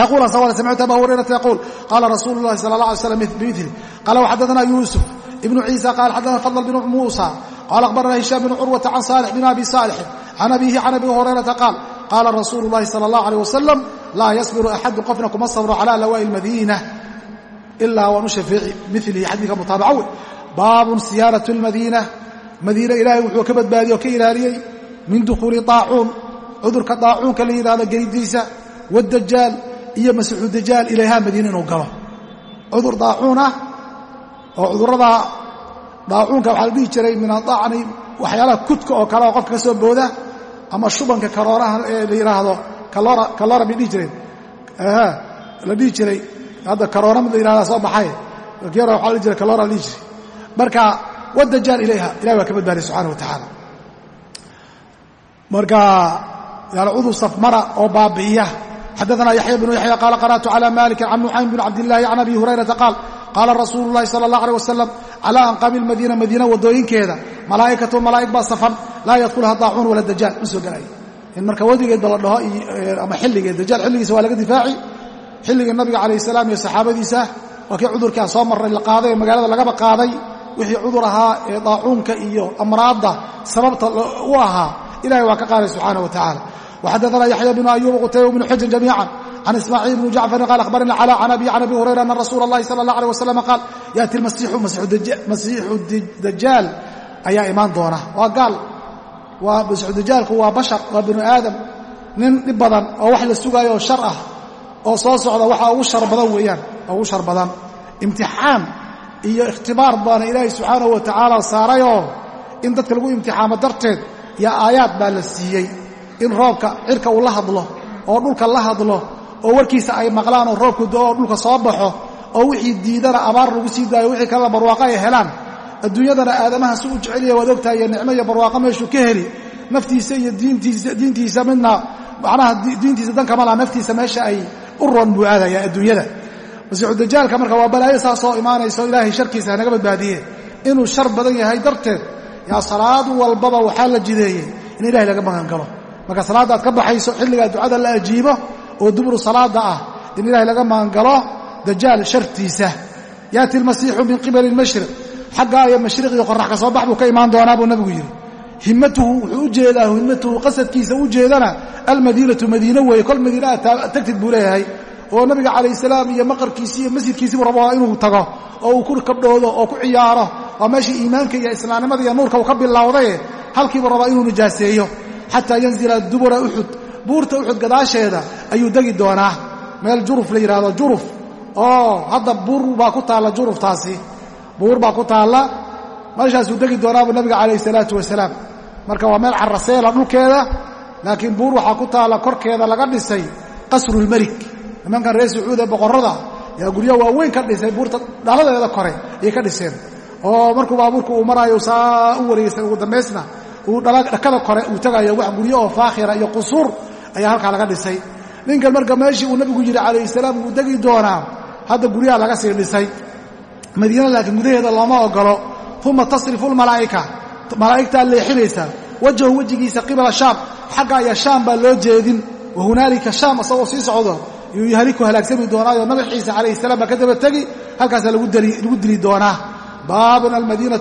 يقول صوال سمعت أبا هريرة يقول قال رسول الله صلى الله عليه وسلم بمثله قال وحدثنا يوسف ابن عيسى قال حدثنا فضل بن موسى قال أخبرنا هشام بن عروة عن صالح بن أبي صالح عن أبيه عن أبي هريرة قال قال رسول الله صلى الله عليه وسلم لا يصبر أحد قفنكم الصبر على لواء المدينة إلا ونشفع مثله حديث متابعون باب سيارة المدينة مدينة إلهي وحو كبد بادي وكي إلهي من دخول طاعون عذر كطاعون كالي هذا قريديسة والدجال iyo masiixu dajaal ilayhaa madiina inuu galo cudur daacuun ah oo cudurrada daacuunka waxaa la dhihi jiray min adacni waxyaalaha kudka oo kale oo qofka ka soo booda ama shubanka kalooraha ee la yidhaahdo kaloora bay dhihi jireen. La dhihi jiray. Hadda karoora mid la yidhahdaa soo baxay. Yaro waxaa la jira kaloora dhihi jiray. Marka wadajaan ilayha ilahi waa ka badbaadiya subxana wa tacaala marka yani cudur safmara oo baabi'iya. Xaddaana yaxya bnu yaxya qaala qara'tu calى malikin can nuxaym bn cabd illahi can abi hurayrata qaal qaala rasuulu lahi sala allah aleh wasalam calaa anqaami lmadiina madiina wadooyinkeeda malaa'ikatu malaa'ig baa safan laa yadkhulha daacuun wala dajaal ma soo gelaya in marka wadigeedba la dhaho ama xilligeed dajaal xilligiisa waa laga difaaci xilligii nabiga calayh salaam iyo saxaabadiisa waa kii cudurkaa soo marray la qaaday ee magaalada lagaba qaaday wixii cudur ahaa ee daacuunka iyo amraadda sababta u ahaa ilahay waa ka qaaday subxaana wa tacaala waxaddaana yaxya binu ayuuba qutayba bnu xujin jamiican can ismaaciil bni jacfarin qaal akhbarnii calaa can abi can abi hurayra ana rasuula allahi sala allah aleh wasalam qaal yaati masiixu dajaal ayaa imaan doona waa gaal waa masiixu dajaalku waa bashar waa binu aadam nin dhib badan oo wax la sugaayo oo shar ah oo soo socda waxa ugu shar badan weeyaan ugu shar badan imtixaan iyo ikhtibaar baana ilaahay subxaanahu wa tacaala saarayoo in dadka lagu imtixaamo darteed yaa aayaad baa la siiyey in roobka cirka uu la hadlo oo dhulka la hadlo oo warkiisa ay maqlaan oo roobku doo oo dhulka soo baxo oo wixii diidana abaar lagu sii daayo wixii kalena barwaaqo ay helaan. Adduunyadana aadamaha si u jeceliya waad ogtahay iyo nicmo iyo barwaaqo meeshuu ka heli. Naftiisa iyo diintiisa midna macnaha diintiisa dankama laha naftiisa meesha ay u roon buu aadaya adduunyada. Masiixu dajaalka marka waa balaayo saasoo imaanayso ilaahay sharkiisa hanaga badbaadiye. Inuu shar badan yahay darteed yaa salaad walbaba waxaa la jideeyey in ilahay laga magan galo. Marka salaadda aad ka baxayso xilligaa ducada la ajiibo oo dubru salaada ah in ilahay laga magan galo dajaal shartiisa. Yaati almasiixu min qibali lmashriq xaggaa iyo mashriq iyo qorax ka soo bax buu ka imaan doonaa buu nabigu yidhi. Himmatuhu wuxuu u jeedaa himmatuhu qasadkiisa u jeedana almadiinatu madiine weeye kol madiina aad tagtid buu leeyahay. Oo nabiga calayh salaam iyo maqarkiisii iyo masjidkiisiibu rabaa inuu tago oo uu ku kabdhoodo oo ku ciyaaro waa meeshii iimaanka iyo islaamnimada iyo nuurka uu ka bilowdaye halkiibuu rabaa inuu nijaaseeyo. Xataa yanzila dubura uxud buurta uxud gadaasheeda ayuu degi doonaa. Meel juruf la yidhaahdo juruf. Oo hadda buur baa ku taalla juruftaasi. Buur baa ku taalla. Meeshaasuu degi doonaabuu nabiga calayhi salaatu wasalaam. Marka waa meel caraseela dhulkeeda laakiin buur waxaa ku taalla korkeeda laga dhisay qasrulmelik nimankan reer sacuud ee boqorrada yaa guryo waaweyn ka dhisay buurta dhaladeeda kore ayay ka dhiseen. Oo markuu baabuurka uu maraayo saa u wareegsay ugu dambaysna uu dhakada kore uu tagayo wax guryo oo faakhira iyo qusuur ayaa halkaa laga dhisay. Ninkan marka meeshii uu nabigu yidhi calayhi salaam wuu degi doonaa hadda guryaha laga sii dhisay. Madiina laakiin gudaheeda looma ogolo uma tasrifu lmalaa'ika malaa'igtaa leexinaysaa wajahu wejigiisa qibala shaam. Xagga ayaa shaam baa loo jeedin. Wa shaam isagoo sii socdo yuu yahliku halaagsami doonaayo. Nabi ciise calayhi salaam baa ka daba tegi. Halkaasaa lagu dili doonaa. Baabun almadiina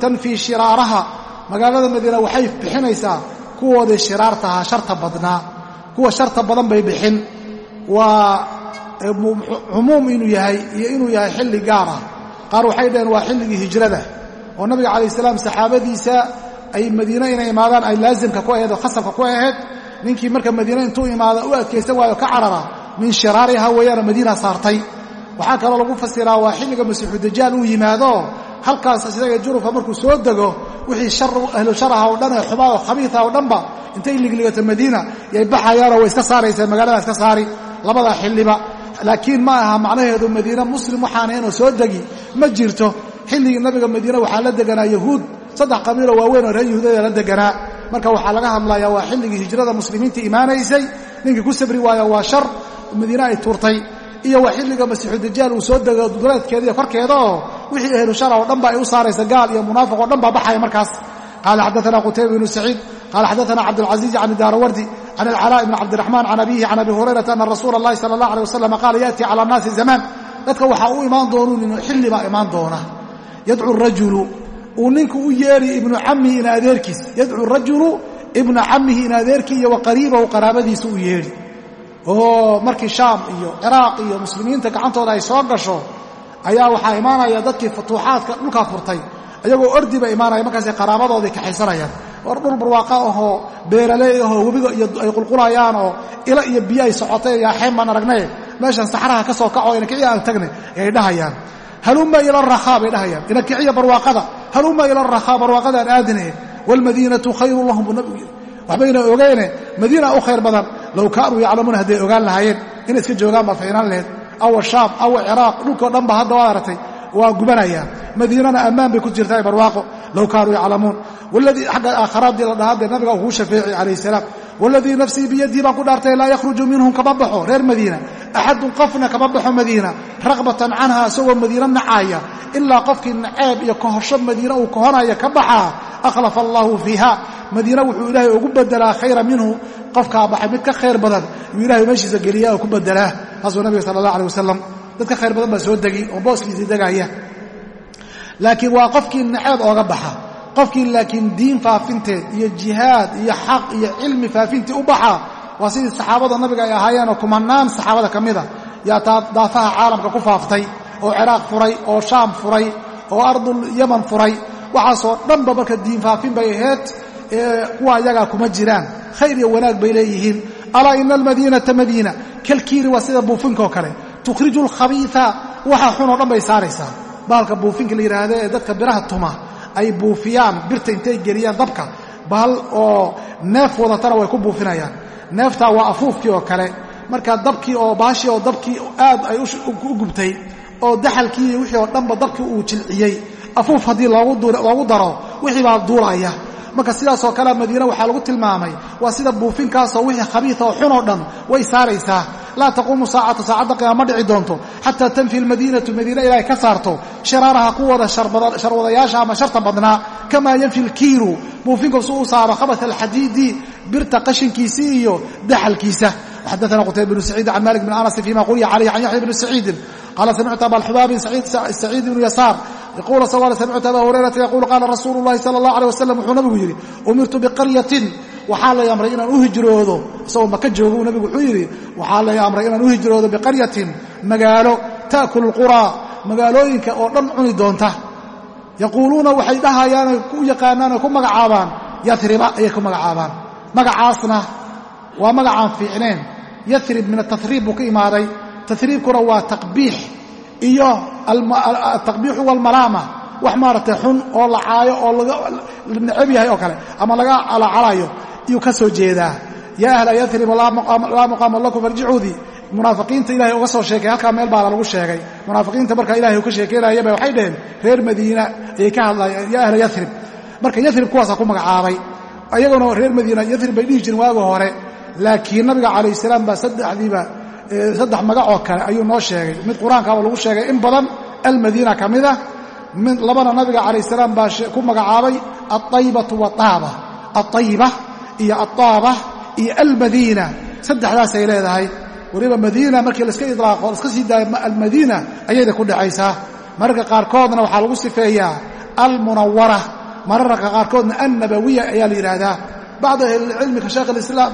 tanfii shiraaraha. Magaalada madiina waxay bixinaysaa kuwoodii shiraartahaa sharta badnaa kuwa sharta badan bay bixin. Waa cumuum inuu yahay iyo inuu yahay xilli gaar ah. Qaar waxay dhaheen waa xilligii hijrada oo nabiga calayh salaam saxaabadiisa ay madiine inay imaadaan ay laasimka ku ahayd oo khasabka ku ahayd. Ninkii marka madiine intuu imaada u adkaysan waayo ka carara min shiraariha weeyaana madiina saartay. Waxaa kaloo lagu fasiraa waa xilliga masiixu dajaal uu yimaado halkaas isaga jurufa markuu soo dego wixii ahlu sharaha oo dhan ee xumaa oo khabiita oo dhanba intay ligligato madiina yay baxayaanoo way iska saaraysaa magaalada iska saari labada xilliba. Laakiin ma aha macnaheedu madiine muslim waxaanaynoo soo degi. Ma jirto. Xilligii nabiga madiine waxaa la deganaa yahuud. Saddex qabiiloo waaweyn oo reer yahuudada la deganaa. Marka waxaa laga hadlayaa waa xilligii hijrada muslimiinta imaanaysay. Ninkii ku sabri waayo waa shar. Madiine ay tuurtay. Iyo waa xilliga masiixu dajaal uu soo dego duleedkeeda iyo korkeeda oo wixii ahlu shara oo dhan ba ay u saaraysa gaal iyo munaafiq oo dhan baa baxaya markaas. Qaala xadaana qutayba ibnu saciid qaala xadaana cabdulcaziiz can daarawardi can alcalaa ibni cabdiraxmaan can abihi can abi hurayrata ana rasuula allahi sala allah alay wasalam qaala yaati cala annaasi zamaan dadka waxaa u imaan doonuu xilli baa imaan doona yadcu rajulu uu ninku u yeedhi ibnu camihi in adeerkiis yadcu rajulu ibna camihi in adeerkii iyo wa qariibahu qaraabadiisa u yeedhi oo markii shaam iyo ciraaq iyo muslimiinta gacantooda ay soo gasho ayaa waxaa imaanaya dadkii futuuxaadka dhulkaa furtay ayagoo ordiba imaanaya markaasay qaraabadoodii kaxaysanayaan war dhul barwaaqa ahoo beeraley ahoo webiga iyo ay qulqulayaan oo ilo iyo biyo ay socotay yaaxeen baan aragnay. Meeshan saxraha ka soo kaco ina kiciya aan tagnay ayay dhahayaan. Halumma ila rakhaa bay dhahayaan. Ina kiciya barwaaqada. Halumma ila rakhaa barwaaqada aan aadinaye waalmadiinatu khayrun lahum nabigu yidhi. Waxbayna ogeene madiina u khayr badan low kaanuu yaclamuuna hadday ogaan lahaayeen. Inay iska joogaan baad faynaan laheyd. Awa shaam awa ciraaq dhulkao dhan ba hadda waad aragtay waa gubanayaan. Madiinana ammaan bay ku jirtaa barwaaqo low kaanuu yaclamuun waladii xagga aakharaadii la dhahaa dee nabiga kuu shafeeci calayh salaam waladii nafsii biyadii baan ku dhaartay laa yakhruju minhum kama baxo reer madiina axadun qofna kama baxo madiina ragbatan canha isagoo madiina nacaaya ilaa qofkii naceeb iyo kahosho madiina uu kahonaya ka baxaa akhlafa allaahu fiiha madiina wuxuu ilaahay ugu bedelaa khayra minhu qofkaa baxay mid ka khayr badan yuu ilahay meeshiisa geliyaa oo ku bedelaa taasuu nabiga sala laakiin waa qofkii naceeb ooga baxa. Qofkii laakiin diin faafinteed iyo jihaad iyo xaq iyo cilmi faafintii u baxa waa sidii saxaabada nabiga ay ahaayeenoo kumanaan saxaabada ka mida yaa daafaha caalamka ku faaftay oo ciraaq furay oo shaam furay oo ardul yaman furay waxaasoo dhanba marka diin faafin bay ahayd kuwa ayagaa kuma jiraan. Khayr iyo wanaag bay leeyihiin. Alaa ina almadiinata madiina kalkiiri waa sida buufinka oo kale. Tukhriju alkhabiia waxa xunoo dhan bay saaraysaa bahalka buufinka la yidhaahda ee dadka biraha tuma ay buufiyaan birta intay geliyaan dabka bahal oo neef wadatana way ku buufinayaan. Neeftaa waa afuufkii oo kale. Marka dabkii oo baashii oo dabkii aad ay u gubtay oo daxalkii wixii oo dhanba dabkii uu jilciyey afuuf haddii loogu daro wixii baa duulaya marka sidaasoo kale madiina waxaa lagu tilmaamay waa sida buufinkaasoo wixii khabiia oo xun oo dhan way saaraysaa laa taquumu saacatu saacadda qiyaama ma dhici doonto. Xataa tanfi lmadiinatu madiina ilaahay ka saarto. Shiraaraha kuwooda sharwadayaasha ama sharta badnaa. Kamaa yanfi lkiiru. Buufinka su u saaro khabat alxadiidi birta qashinkiisii iyo daxalkiisa xadana qutayba bnu saciid can malik bn anas fima quriya calayh can yaxya bni saciidin qaala samictu abalxubaabin saciid bnu yasaar yaquul sal samictu aba hurayrata yaquulu qaala rasuulu llahi sala allah aleh wasalam wuxuu nabigu yidhi umirtu biqaryatin waxaa lay amray inaan u hijroodo isagoo maka joogo nabigu wuxuu yidhi waxaa lay amray inaan u hijroodo biqaryatin magaalo ta'kulu lquraa magaalooyinka oo dhan cuni doonta yaquuluuna waxay dhahayaan ku yaqaanaan oy ku magacaabaan yariba ayay ku magacaabaan magacaasna waa magacaan fiicneen yarib min atariib buu ka imaaday. Tariibkuna waa taqbiix iyo ataqbiixu walmalaama. Wax maaragtay xun oo la caayo oo necab yahay oo kale ama laga calacalayo iyuu ka soo jeedaa. Yaa ahla yarib laa muqaama lakum farjicuudii munaafiqiinta ilahay uga soo sheekay halkaa meel baala lagu sheegay. Munaafiqiinta markaa ilahay uu ka sheekeynayaba waxay dhaheen reer madiina ayay ka hadlayeen yaa ahla yarib marka yarib kuwaasaa ku magacaabay iyaguna reer madiina yarib bay dhihi jiren waagi hore laakiin nabiga calayh salaam baa saddexdiiba saddex magacoo kale ayuu noo sheegay. Mid qur'aankaaba lagu sheegay in badan almadiina ka mid ah. Labana nabiga calayh salaam baa ku magacaabay aaybatu waaaba aayba iyo aaaba iyo almadiina. Saddexdaasay leedahay. Weliba madiina markii laska ilaaqo laska sii daayo almadiina ayayna ku dhacaysaa. Mararka qaarkoodna waxaa lagu sifeeyaa almunawara mararka qaarkoodna annabawiya ayaa la yidhaahdaa. Bacd ahlicilmi ka sheekh islaam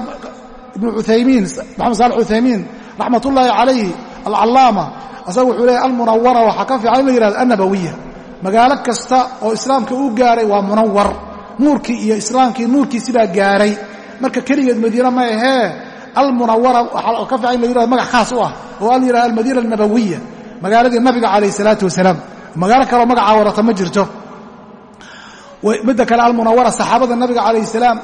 ibnu uaymiin maxamed saalax uthaymiin raxmat ullaahi calayhi alcallaama asaga wuxuu leeyahy almunawara waxaa ka fiican in la yihahdo annabawiya. Magaalo kasta oo islaamka uu gaaray waa munawar nuurkii iyo islaamkii nuurkiisibaa gaaray. Marka keligeed madiine ma ahee almunawara waxaa ka fiican in la yihahdo magac khaas u ah oo al yihahdo almadiina alnabawiya magaaladii nabiga calayh salaatu wasalaam. Magaalo kaleo magacaa wadata ma jirto. Midda kale almunawara saxaabada nabiga calayh salaam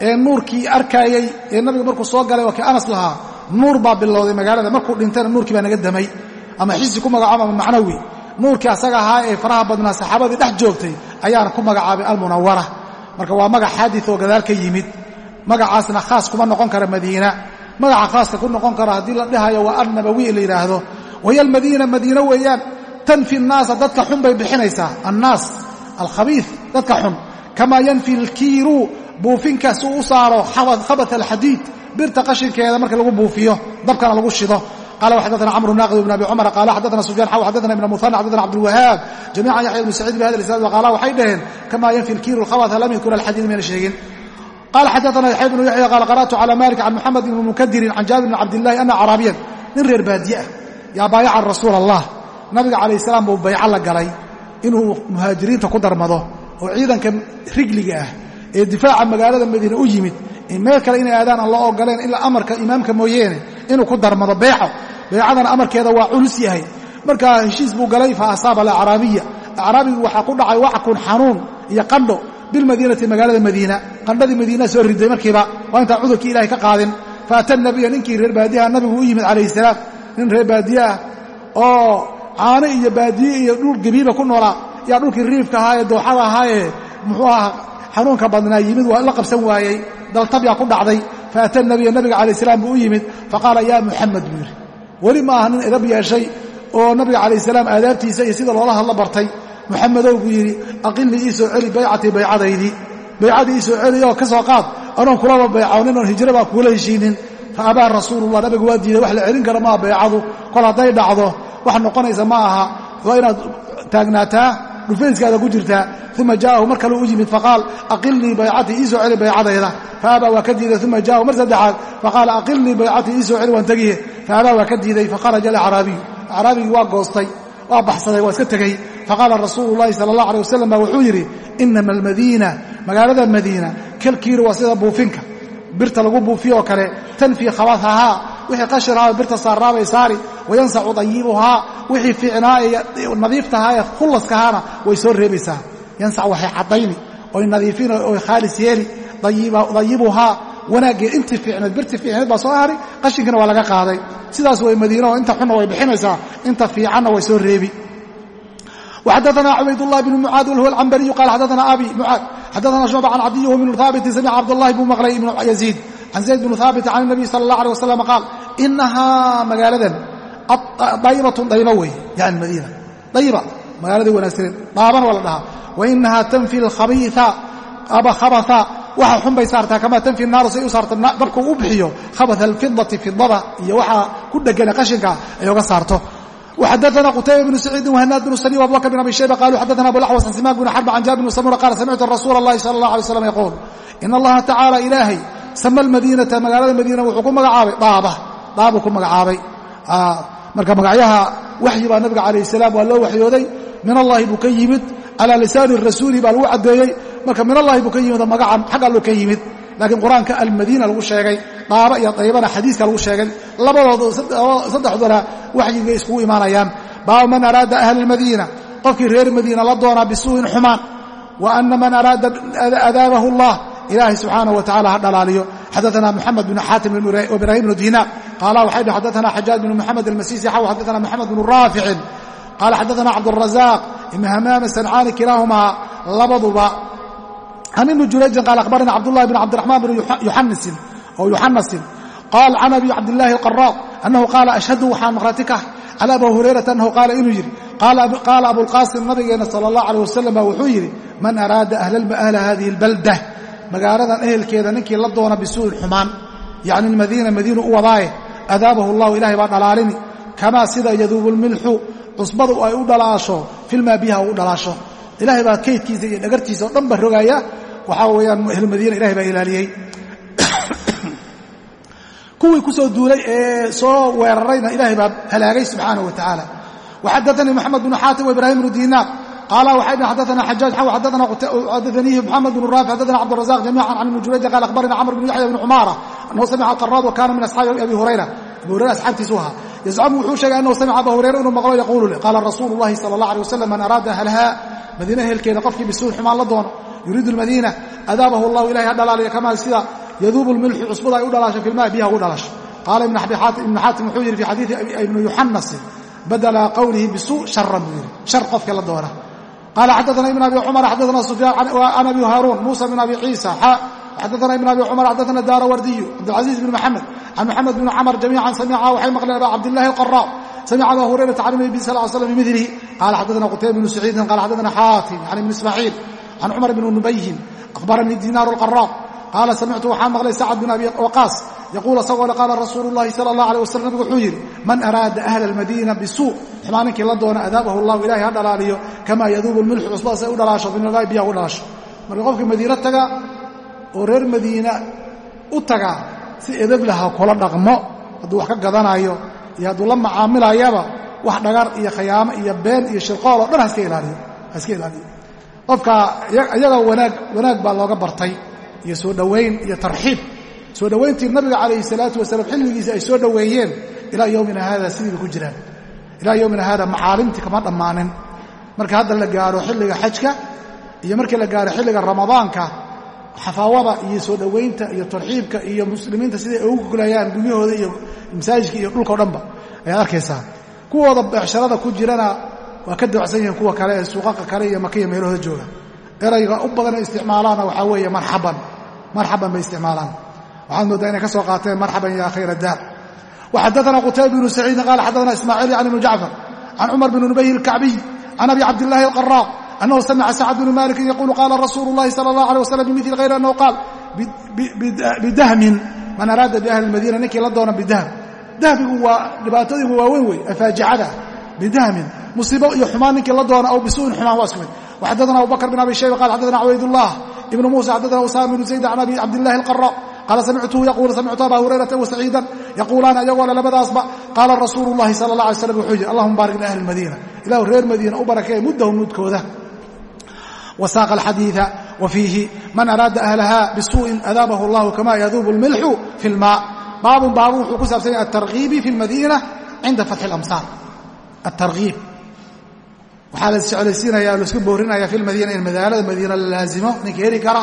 ee nuurkii arkaayey ee nabiga markuu soo galay waa kii anas lahaa nuur baa bilowday magaalada. Markuu dhintayna nuurkii baa naga damay. Ama xisi ku magacaabo ama macnawi. Nuurkii asaga ahaa ee faraha badnaa saxaabadii dhex joogtay ayaana ku magacaabay almunawara marka waa magac xaadid oo gadaal ka yimid. Magacaasna khaas kuma noqon kara madiina. Magaca khaaska ku noqon kara haddii la dhahayo waa alnabawi la yidhaahdo wahiy almadiina madiina weeyaan tanfi nnaasa dadka xun bay bixinaysaa. Annaas alkhabiid dadka xun. Kamaa yanfi lkiiru buufinkaas uu u saaro khabat alxadiid birta qashinkeeda marka lagu buufiyo dabkana lagu shido. Qala xadana cmr naaqid bn abi cumar qaala xadana sufyan xaw xadana ibn muhana xadana cabdilwahaab jamiican yaxya ibnu saciid bihada isnad qaala waxay dhaheen kamaa yanfi lkiiru lkhabata lam yadkur alxadiid mayna sheegin qala xadana yaxya ibnu yaxya qaala qara'tu cala malik can muxamed ibni mukadirin can jaabir bn cabdillahi ana caraabiyan nin reer baadiye ah. Yaa baayaca rasuul allah nabiga calayh salaam buu bayco la galay inuu muhaajiriinta ku darmado oo ciidanka rigliga ah ee difaaca magaalada madiine u yimid meel kale inay aadaan aan loo ogoleen ilaa amarka imaamka mooyeene inuu ku darmado beeco. Beecadana amarkeeda waa culus yahay. Markaa heshiis buu galay fa asaaba alacraabiya acraabigu waxaa ku dhacay wacakun xanuun iyo qandho bilmadiinati magaalada madiina. Qandhadii madiina soo riday markiiba waa intaan cudurkii ilahay ka qaadin. Faata nabiya ninkii reer baadiyaha nabigu u yimid calayhi salaam. Nin reer baadiye oo caano iyo baadiye iyo dhul gebiiba ku noolaa. Yaa dhulkii riifka ahaa ee dooxada ahaayee muxuu ahaa xanuunka badnaa yimid waa la qabsan waayey. Daltabyaa ku dhacday. Faata nabiya nabiga calayh salaam buu u yimid. Faqaala yaa muxamed buu yidhi. Weli ma aha nin edab yeeshay oo nabiga calayh salaam aadaabtiisa iyo sida loola hadla bartay. Muxamedow buu yidhi aqilnii ii soo celi baycatii baycadaydii baycadii ii soo celi qaad. Anoon kulaba baycoonin oon hijrabaa kuula heshiinin. Fa abaa rasuulullah nabigu waa diiday wax la celin kara maaha baycadu. Kol hadday dhacdo wax noqonaysa ma aha. Waa inaad taagnaataa dhufayskaada ku jirtaa uma jaa'ahu mar kale u yimid faqaal aqilnii baycatii ii soo celi baycadayda faabaa waa ka diiday. Uma jaa'ahu mar saddexaad faqaala aqilnii baycatii ii soo celi waan tegiye faabaa waa ka diiday. Fakharaja alacraabiyu acraabigii waa goostay waa baxsaday waa iska tegey. Faqaala rasuulu llahi sala allah alay wasalam baa wuxuu yidhi inama almadiina magaalada madiina kalkiiru waa sida buufinka birta lagu buufiyo oo kale tanfii khabahahaa wixii qashiraha birta saarraabay saari wayansacu dayibuhaa wixii fiicnaa ee nadiiftahaa ee khullaskahaana way soo reebaysaa yansac waxay caddayni oy nadiifin oy khaalis yeeli dayibuhaa wanaaggeed intii fiicneed birtii fiicneed baa soo hari qashinkana waa laga qaaday sidaas way madiina oo inta xunna way bixinaysaa inta fiicanna way soo reebi وxadثna cubaydاللh بن mعاad whuو الcmbري qال xadثna abi mعاad xadaana shucba can cadiy wbnu haabitin samica cabdاllahi buu maqlay ibnu yaziid can zayd bnu haabit can الnabiy sala اllah alيه wasalam qaal inahaa magaaladan daybatun dayba weeye yani madiina dayba magaaladii wanaagsaneed dhaabana waa la dhahaa wainaha tanfi alkhabiia aba khabatha waxa xun bay saartaa kamaa tanfi naaru say u saarta dabka uu bixiyo khabatha alfidati fidada iyo waxaa ku dhegana qashinka ay oga saarto وxadثna qتayba بن سacيidi وhناad بن sليم وabubكر بن abi شhayba qالuu xadثna abuلأxوص عن simak بن xرب عن jابر بن سمرة qال samictu rasuul الlahi salى الlaه عليه وsلم yquul in اllaha tacaalى ilaahay sama almadiinata magaalada madiina wuxuu ku magacaabay daaba. Daabuu ku magacaabay. Ah, marka magacyaha waxyi baa nabiga calayh salaam waa loo waxyooday. Min allahi buu ka yimid calaa lisaani rasuuli baa lagu caddeeyey. Marka min allahi buu ka yimidoo magaca xagga allo ka yimid. Laakiin qur'aanka almadiina lagu sheegay daaba iyo daybana xadiiska lagu sheegay. Labadoodsaddexduna waxyigay iskugu imaanayaan. Baabu man araada ahla almadiina. Qofkii reer madiina la doonaa bisuu'in xumaan. Wa ana man araada adaabahu allah ilaahay subxaana wa tacala ha dhalaaliyo. Xadaana muxamed bn xaatim ibraahim bnu dinaar qaala waxay dhi xadaana xajaaj bn moxamed almasiisi xaw xadaana moxamed bnu raaficin qaala xadaana cabdurazaaq ibn hamaama sancaani kilaahumaa labaduba. Can ibni jurayjin qaala akhbarana cabdullahi bn cabdiraxmaan bn yuxanasin oo yuxanasin qaal can abi cabdillahi alqaraaq annahu qaala ashhadu waxaan maqhrati ka can abi hurayrata annahu qaala inuu yidhi qaala abulqaasim nabigeenna sala allah aleh wasalam baa wuxuu yidhi man araada ahla hadihi albalda magaaladan ehelkeeda ninkii la doona bisuu'in xumaan. Yacni almadiina madiinu u wadaaye. Adaabahu allahu ilahay baa dhalaalini. Kamaa sida yaduubu lmilxu cusbadu ay u dhalaasho filmaa biyaha u dhalaasho. Ilaahay baa kaydkiisa iyo dhagartiisa oo dhan ba rogaaya waxaa weeyaan ahlumadiina ilahay baa ilaaliyey. <coughs> Kuwii ku soo duulay ee soo weerarayna ilaahay baa halaagay subxaanaه wa tacaala. Waxadaanii moxamed bnu xaatim waibrahim bnu diinaar qaala waxay dhn xadaana xajaaj xaw xadaanihi moxamed bnu raafic xadaana cabdurazaq jamiican can ibni jurayja qaal akhbarana camr bnu yaxya bni cumaara annahu samica alqaraad wa kaana min asxaabi abi hurayra abi hurayra asxaabtiisu ahaa yazcamu wuxuu sheegay annahu samica aba hurayra inuu maqlo yaquulu le qaala rasuulu llahi sala allah alيh wasalam man araada ahlaha madiina ehelkeeda qofkii bisuul xumaan la doono yuriidu lmadiina adaabahu allahu ilahay ha dhalaaliya kamaa sida yaduubu lmilxu cusbada ay u dhalaasho filmaa biyaha ugu dhalasho qaala ibnu xaatim wuxuu yidhi fi xadiidi ibnu yuxanasin badala qowlihi bisuu sharan buu yidhi shar qofka la doona qaala xadaana ibn abi cumar xadaana sufyaan can abi haaruun muusa bn abi ciisa xadaana ibn abi cumar xadaana daara wardiyu cabdilcaziiz bn maxamed can moxamed bn camr jamiican samica waxay maqleen aba cabdillahi alqaraab samica aba hurayrata can nabi sal l slam bimilihi qaala xadaana qutayba bnu saciidin qala xadaana xaatim can ibni ismaaciil can cumar bn nubayin akhbaranii dinaaru alqaraab qaala samictu waxaan maqlay sacad bin abi waqaas yaquul isagoo le qaala rasuulu llahi sala allah aleh wasalam nabigu wuxuu yidhi man araada ahla almadiina bisuu xumaa ninkii la doona adaabahu allahu ilahay ha dhalaaliyo kamaa yaduubu lmilxu cusbadaas ay u dhalaasho minalmaai biyaha u dhalaasho marka qofkii madiino taga oo reer madiina u taga si edeb laha kula dhaqmo hadduu wax ka gadanayo iyo hadduu la macaamilayaba wax dhagar iyo khayaamo iyo been iyo shirqool oo dhan ha iska ilaaliyo iyaga wanaag wanaag baa looga bartay iyo soo dhowayn iyo tarxiib soo dhowayntii nabiga calayhi salaatu wasalaam xilligiisa ay soo dhoweeyeen ilaa yowmina haada sidiiba ku jiraan. Ilaa yowmina haada macaalimtii kama dhammaanin. Marka hadda la gaaro xilliga xajka iyo markii la gaaro xilliga ramadaanka xafaawada iyo soo dhowaynta iyo tarxiibka iyo muslimiinta siday ugu gulayaan guryahooda iyo masaajidka iyo dhulkao dhanba ayaad arkaysaa. Kuwooda beecsharada ku jirana waa ka dabacsan yihiin kuwa kale ee suuqaqa kale iyo makiya meelahooda jooga. Erayga u badan isticmaalaana waxaa weeye marxaban. Marxaban bay isticmaalaan waxaad moodaa inay ka soo qaateen marxaban ya khayra daar waxadaana qutayb bnu saciidin qaala xadaana ismaaciil yani bnu jacfar can cumar bn nubayh alkacbiy can abi cabdillahi alqaraaq annahu samica sacad bnu malikin yaquulu qaala rasuulu llahi sala allah alay waslam bimili hayr annahu qaal bidahmin man araada biahli lmadiina ninkii la doona bidahm dahmigu waa dhibaatooyinka waaweyn wey afaajicada bidahmin musiibo iyo xumaan ninkii la doona aw bisuuin xumaan waa isku mid waxadaana abubakr bn abi shayba qala xadaana cubaydullah ibnu muusa xadaana usaama bnu zayd can abi cabdillahi alqaraaq qaala samictuhu yaquulu samictu abaa hurayrata wa saciidan yaquulaani ayagoo le labadaasba qaala rasuulu llahi sala allah alay slam wuxuu yidhi allahuma baarik liahli lmadiina ilahu reer madiina u barakeeye muddahum mudkooda wasaaqa alxadiida wa fiihi man araada ahlaha bisuu'in adaabahu allahu kama yaduubu almilxu fi lmaa baabun baabun wuxuu ku saabsan yahay altargiibi fi lmadiina cinda fatxi alamsaar altargiib waxaa la isjeclaysiinaya o laiska boorinaya fi lmadiina in magaalada madiina la laazimo ninka heli kara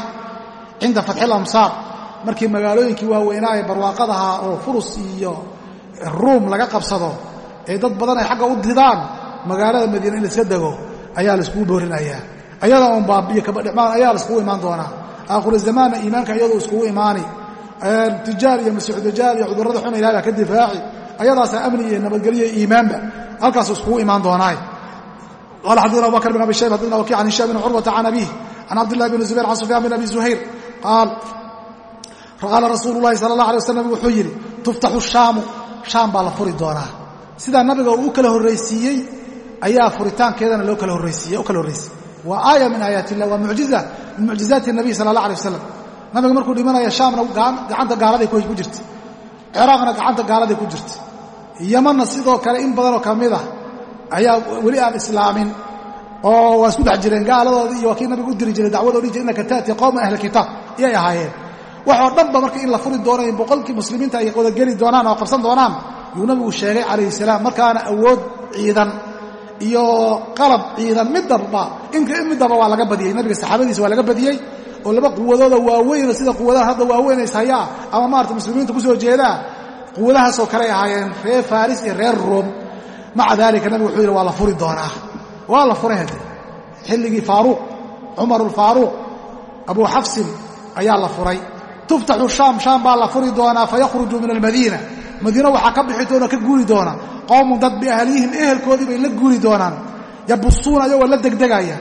cinda fatxi alamsaar markii magaalooyinkii waaweynaa ee barwaaqadaha oo furus iyo ruum laga qabsado ee dad badan ay xagga u didaan magaalada madiina in laiska dego ayaa laiskugu boorinayaa. Ayada un baabiyo kabadhicmaan ayaa la iskugu imaan doonaa. Aakhiru zamaanna iimaanka iyadoo iskugu imaani. Tijaar iyo masiixudajaal iyo cudurrada xuna ilahay ka difaaci. Ayadaasaa amni iyo nabadgelyo iimaanba halkaasu iskugu imaan doonaa qala xadana abubakr bn abi shayb xadana waki can hishaam bn curwata can abiih can cabdillahi bn zubayr can sufyaan bn abi zuhayr qaal qaala rasuulu llahi sala allah alay waslam wuxuu yidhi tuftaxu shaamu. Shaam baa la furi doonaa. Sidaa nabiga uu u kala horraysiiyey ayaa furitaankeedana loo kala horraysiiye u kala horraysiyey waa aaya min aayaat illah waa mucjiza min mucjizaati nabiy sala allah alay wasalam nabiga markuu dhimanaya shaamna gacanta gaaladay ku jirta ciraaqna gacanta gaaladay ku jirta yamanna sidoo kale in badanoo ka mid ah ayaa weli aan islaamin oo waa isku dhex jireen gaaladoodii iyo waa kii nabiga u diri jiray dacwado odhan jira innaka taati qowman ahla kitaab iyay ahaayeen waxoo dhanba marka in la furi doono in boqolkii muslimiinta ay wadageli doonaan oo qabsan doonaan yuu nabigu sheegay calayhi salaam. Markaana awood ciidan iyo qalab ciidan midaba midaba waa laga badiyey nabiga saxaabadiisa waa laga badiyey oo laba quwadooda waaweynoo sida quwadaha hadda waaweyn ishayaa ama maarata muslimiinta ku soo jeedaa quwadahaasoo kaley ahaayeen reer faris iyo reer ruom maca daalika nabigu wuxuu yidhi waa la furi doonaa. Waa la furay hade xilligii faaruuq cumaru alfaaruuq abuu xafsin ayaa la furay tuftaxu shaam shaam baa la furi doonaa fayakhruju min almadiina. Madiina waxaa ka bixi doona ka guuri doona. Qowmun dad biahliyihim ehelkoodii bay la guuri doonaan. Yabusuuna iyagoo la degdegaya.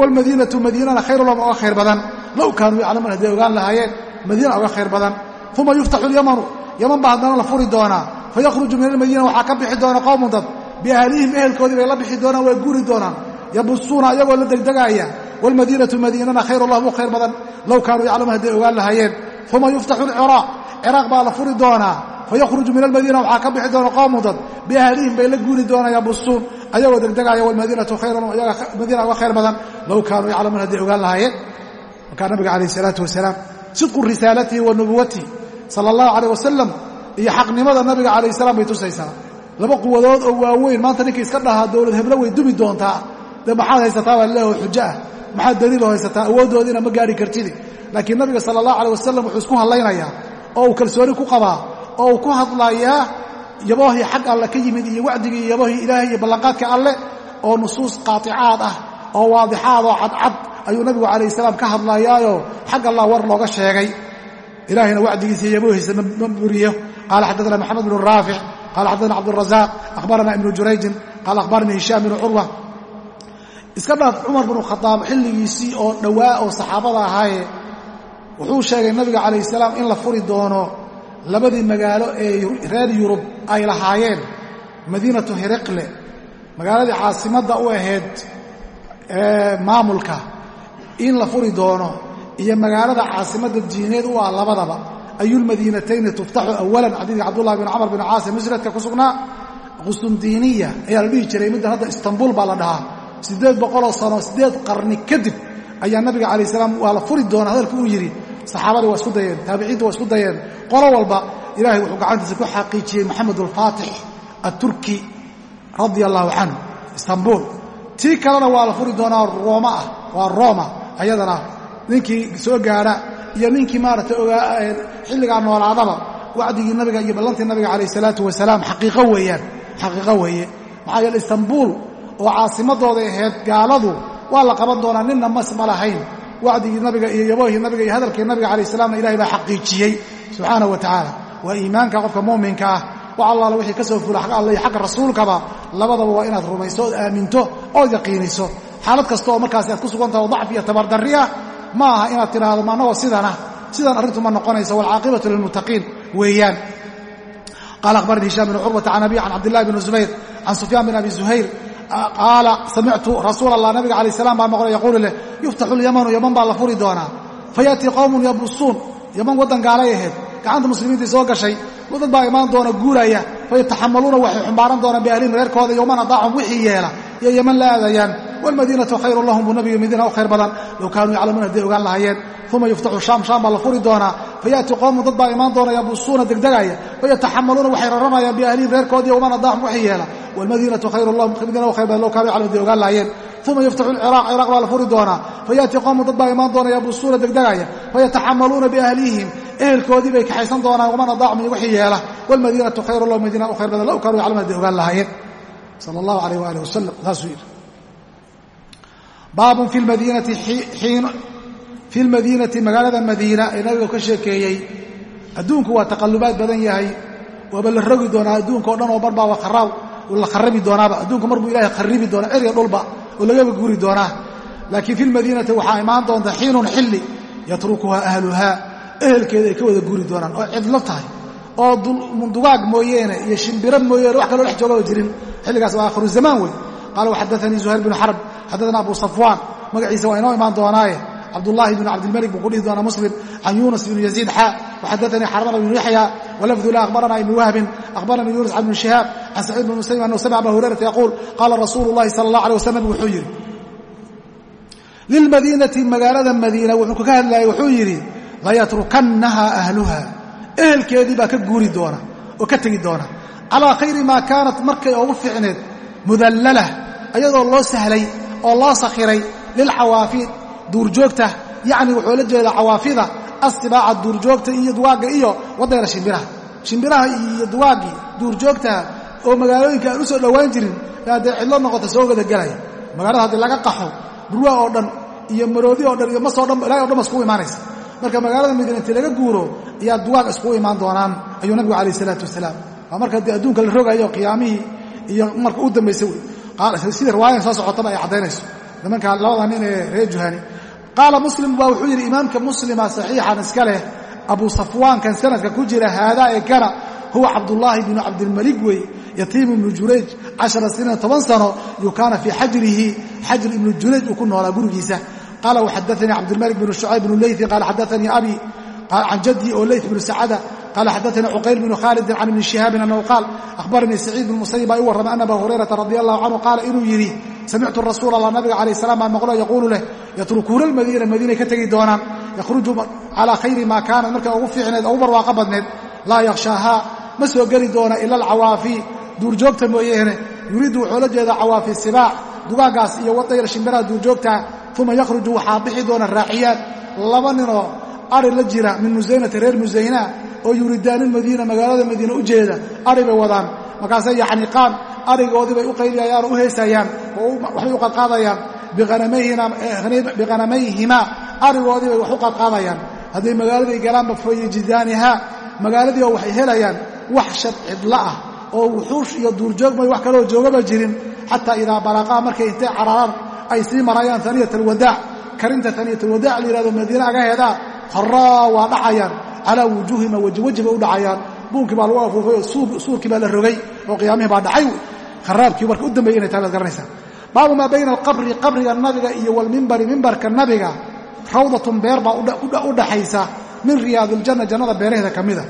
Walmadiinatu madiinana khayru oga khayr badan. Low kaanuu yaclamuun hadday ogaan lahaayeen madiina oga khayr badan. Uma yuftaxu lyamanu yaman baa haddana la furi doonaa. Fayakhruju min almadiina waxaa ka bixi doona qowmun dad biahlihim ehelkoodii bay la bixi doonaan way guuri doonaan. Yabusuuna iyagoo la degdegaaya waalmadiinatu madiinana khayru lahum u khayr badan low kaanuu yaclamuun hadday ogaan lahaayeen uma yuftaxu lciraaq ciraaq baa la furi doonaa fayakhruju min almadiina waxaa ka bixi doona qowmun dad biahlihim bay la guuri doonaan yabusuun ayagoo degdegaaya waalmadiinatu khayru lahum madiina uga khayr badan low kaanuu yaclamuun hadday ogaan lahaayeen markaa nabiga calayh isalaatu wasalaam sidqu risaalatihi wa nubuwatihi sala allahu calayh wasalam iyo xaqnimada nabiga calayh salaam bay tusaysaa laba quwadood oo waaweyn maanta ninkii iska dhahaa dowlad heblo way dumi doontaa maxaad daliiloo haysataa? Awooddoodiina ma gaari kartidi. Laakiin nabiga sala allahu alay wasalam wuxuu isku hadlaynayaa oo uu kalsooni ku qabaa oo uu ku hadlayaa yaboohii xag alle ka yimid iyo wacdigii yaboohii ilaahay iyo ballanqaadka alleh oo nusuus qaaticaad ah oo waadixaad oo cadcad ayuu nabigu calayh salaam ka hadlayaayo xag allah war looga sheegay. Ilahayna wacdigiisa iyo yaboohiisa ma buriyo. Qaala xaddaana maxamed bnu raafic qala xaddaana cabdurazaq akhbarana ibnu jurayjin qaala akhbaranii hishaam bnu curwa iska dhaaf cumar bnu khadaab xilligiisii oo dhowaa oo saxaabada ahaaye wuxuu sheegay nabiga calayh salaam in la furi doono labadii magaalo ee reer yurub ay lahaayeen madiinatu hiriqle magaaladii caasimadda u ahayd maamulka in la furi doono. Iyo magaalada caasimadda diineed u ah labadaba ayulmadiinatayni tuftaxu awalan xadiidka cabdullahi bin camar bin caasim musnadka ku sugnaa qustundiiniya ayaa la dhihi jiray middan hadda istanbul baa la dhahaa siddeed boqoloo sano siddeed qarni kadib ayaa nabiga calayh salaam waa la furi doonaa hadalka uu yidhi saxaabadii waa isku dayeen taabiciinta waa isku dayeen. Qolo walba ilaahay wuxuu gacantiisa ku xaqiijiyey maxamed alfaatix aturki radia allahu canhu istanbul. Tii kalena waa la furi doonaa rooma ah waa roma ayadana ninkii soo gaadha iyo ninkii maaragtay xilligaa noolaadaba wacdigii nabiga iyo ballantii nabiga calayh salaatu wasalaam xaqiiqo weeyaan xaqiiqo weeye. Maxaa yeele istanbul oo caasimadooday ahayd gaaladu waa la qaban doonaa ninna mas ma lahayn. Wacdigii nabiga iyo yaboohii nabiga iyo hadalkii nabiga calayh salaamna ilahay baa xaqiijiyey. Subxaanahu wa tacaala waa iimaanka qofka muuminka ah. Wax allaala wixii ka soo fula xagga alla iyo xagga rasuulkaba labadaba waa inaad rumayso ood aaminto ood yaqiiniso. Xaalad kasta oo markaasi aad ku sugantaha oo dacfi iyo tabardarri ah ma aha inaad tidhaahdo ma annagoo sidana sidan arrintu ma noqonayso waalcaaqibatu lilmuttaqiin weeyaan. Qaala akhbarani hishaam bn curwata can abi can cabdillahi bn zubayr can sufyaan bin abi zuhayr qaala samictu rasuul allah nabiga calayh salam baa maqlay yaquulu leh yuftaxu lyamanu yaman baa la furi doonaa fayatii qowmun yabusuun yaman waddan gaalay ahayd gacanta muslimiintai soo gashay dad baa imaan doona guuraya fayataxamaluuna waxay xumbaaran doonaan biahlihim reerkooda yowman adaacum wixii yeela iyo yaman la aadayaan waalmadiinatu khayrun lahum buu nabiga madiina u khayr badan low kaanuu yaclamuun hadday ogaan lahaayeen uma yuftaxu shaam shaam baa la furi doonaa. Fayatii qowmun dad baa imaan doona yabusuuna degdegaya. Fayataxamaluuna waxay raramayaan biahlihim reerkoodii yowman adaacum wixii yeela waalmadiinatu khayrun lahum madiina khayr badan low kaanuu yaclamuun hadday ogaan uma yuftaxu lciraaq ciraaq baa la furi doonaa. Fayatii qowmun dad baa imaan doona yabusuuna degdegaya. Fayataxamaluuna biahlihim ehelkoodii bay kaxaysan doonaan waman adaacum iyo yeela waalmadiinatu khayru lahum madiina u khayr low kaanuu yaclamuun hadday ogaan lahaayeen. Allahu alayh waalih wasalam saasuu yidhi. Baabun fi lmadiinati fi lmadiinati magaalada madiina ee nabiga ka sheekeeyey adduunku waa taqallubaad badan yahay waaba la rogi doonaa adduunka o dhan oo barbaaba kharaab la kharabi doonaaba adduunku marbuu ilahay kharibi doonaa ceriga dhulba oo lagaba guri doonaa laakiin fi lmadiinati waxaa imaan doonta xiinun xilli yatrukuhaa ahluhaa ehelkeeda ay ka wada guri doonaan oo cidlo tahay oo dugaag mooyeene iyo shimbiro mooyeene wax kaloo dhex joogaba jirin xilligaas waa aakhiru zamaan wey qaala waxadaanii zuhayr bnu xarb xaddaana abu safwaan magaciisa waa inoo imaan doonaaye cabdulahi bn cabdilmalik buu ku dhihi doonaa muslim can yunas bn yaziid xa waxadaanii xarmana bnu yaxya walafdu la akhbarana ibnu wahbin akhbaranii yunus can bn shihaab can saciid bn muslim anhu samca aba hurayrata yaquul qaala rasuulu llahi sala allah alay wasalam wuxuu yidhi lilmadiinati magaalada madiina wuxuu kaga hadlayay wuxuu yidhi layatrukannaha ahluha. Ehelkeedii baa ka guuri doona oo ka tegi doona calaa khayri maa kaanat markay ugu fiicneed mudallala ayadoo loo sahlay oo loo sakhiray lilxawaafiid duurjoogta yacni wuxuu la jeedaa cawaafida astibaaca duurjoogta iyo duwaagga iyo wadayra shimbiraha. Shimbiraha iyo duwaaggii duurjoogtaha oo magaalooyinka aan u soo dhowaan jirin haddee cidlo noqota soo wada gelaya magaalada haddii laga qaxo burwaa oo dhan iyo maroodi oo dhan iyo masoo dhan ilahay o dhan ba imaanaysa. Marka magaalada madiina intii laga guuro ayaa duwaag iskugu imaan doonaan ayuu nabigu calayh isalaatu wasalaam. Waa marka haddii adduunka la rogayo qiyaamihii iyo marka u dambaysa wey sida riwaayadan soo socotaba ay caddaynayso nimanka labada nin ee reer juhani qaala muslim baa wuxuu yidhi imaamka muslima saxiixan iska leh. Abu safwaankan sanadka ku jira haadaa ee kana huwa cabdullaahi bnu cabdilmalik wey yatiim ibnu jurayj cashara siniina toban sano yuu kaana fii xajrihi xajr ibnu jurayj uu ku noolaa gurigiisa. Qaala waxadaanii cabdilmalik bnu shucayb bnu leyثi qaala xadaanii abi can jaddi oo leyث bnu sacada qaala xadaanii cuqayl bnu khaalidin can ibni shihaabin annahu qaal akhbaranii saciid bnu musayib baa i warramay ana aba hurayrata radi allahu canhu qaala inuu yidhi samictu rasuul allah nabiga calayh salam baan maqlo yaquulu leh yatrukuuna almadiina madiinay ka tegi doonaan yakhruju calaa khayri maa kaanat markay ugu fiicneed ugu barwaaqo badneed laa yakhshaahaa ma soo geli doona ila alcawaafi. Duurjoogta mooyeene yuriiddu wuxuu la jeedaa cawaafi sibaac dugaaggaas iyo wadayr shimbiraha duurjoogtaa uma yakhruju waxaa bixi doona raaciyaan laba ninoo ari la jira min musaynata reer musaynaa oo yuridaani madiina magaalada madiina u jeeda ari bay wadaan. Markaasay yacniqaan arigoodii bay u qayliyayaan oo u heesayaan oo waxbay u qadqaadayaan biqanamayhimaa arigoodii bay wax u qadqaadayaan hadday magaaladay galaanba fayajidaanihaa magaaladii oo waxay helayaan wax shad cidla ah oo wuxuush iyo duurjoog may wax kaloo joogaba jirin xataa idaa baraqaa markay intay cararaan ay sii marayaan aniyat alwadaac karinta aniyat alwadaac la yihahdo madiine agaheedaa haraa waa dhacayaan. Calaa wujuuhima wejiweji bay u dhacayaan. Buunkii baa lagu afuufay oo suurkii baa la rogay oo qiyaamihii baa dhacay kharaabkii marka u dambeeyey inay tahay baad garanaysaa. Baabu maa bayna alqabri qabriga nabiga iyo walmimbari mimbarka nabiga rawdatun beer baa u dhaxaysa min riyaadiiljanna jannada beeraheeda ka mida.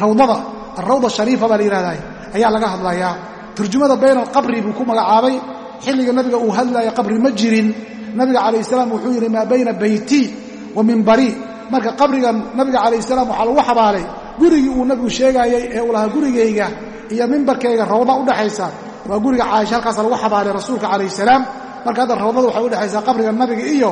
Rawdada alrawda shariifa baa la yihahdaa ayaa laga hadlayaa. Turjumada bayna alqabri buu ku magacaabay xilliga nabiga uu hadlaya qabri ma jirin. Nabiga calayh salaam wuxuu yidhi maa bayna beytii wa mimbari marka qabrigan nabiga calayh salaam waxaa lagu xabaalay gurigii uu nabigu sheegaayey ee uu gurigayga iyo mimbarkayga rawda udhaxaysa waa guriga caaisha halkaasa lagu xabaalay rasuulka calayh salaam. Marka hadda rawdada waxay udhexaysaa qabriga nabiga iyo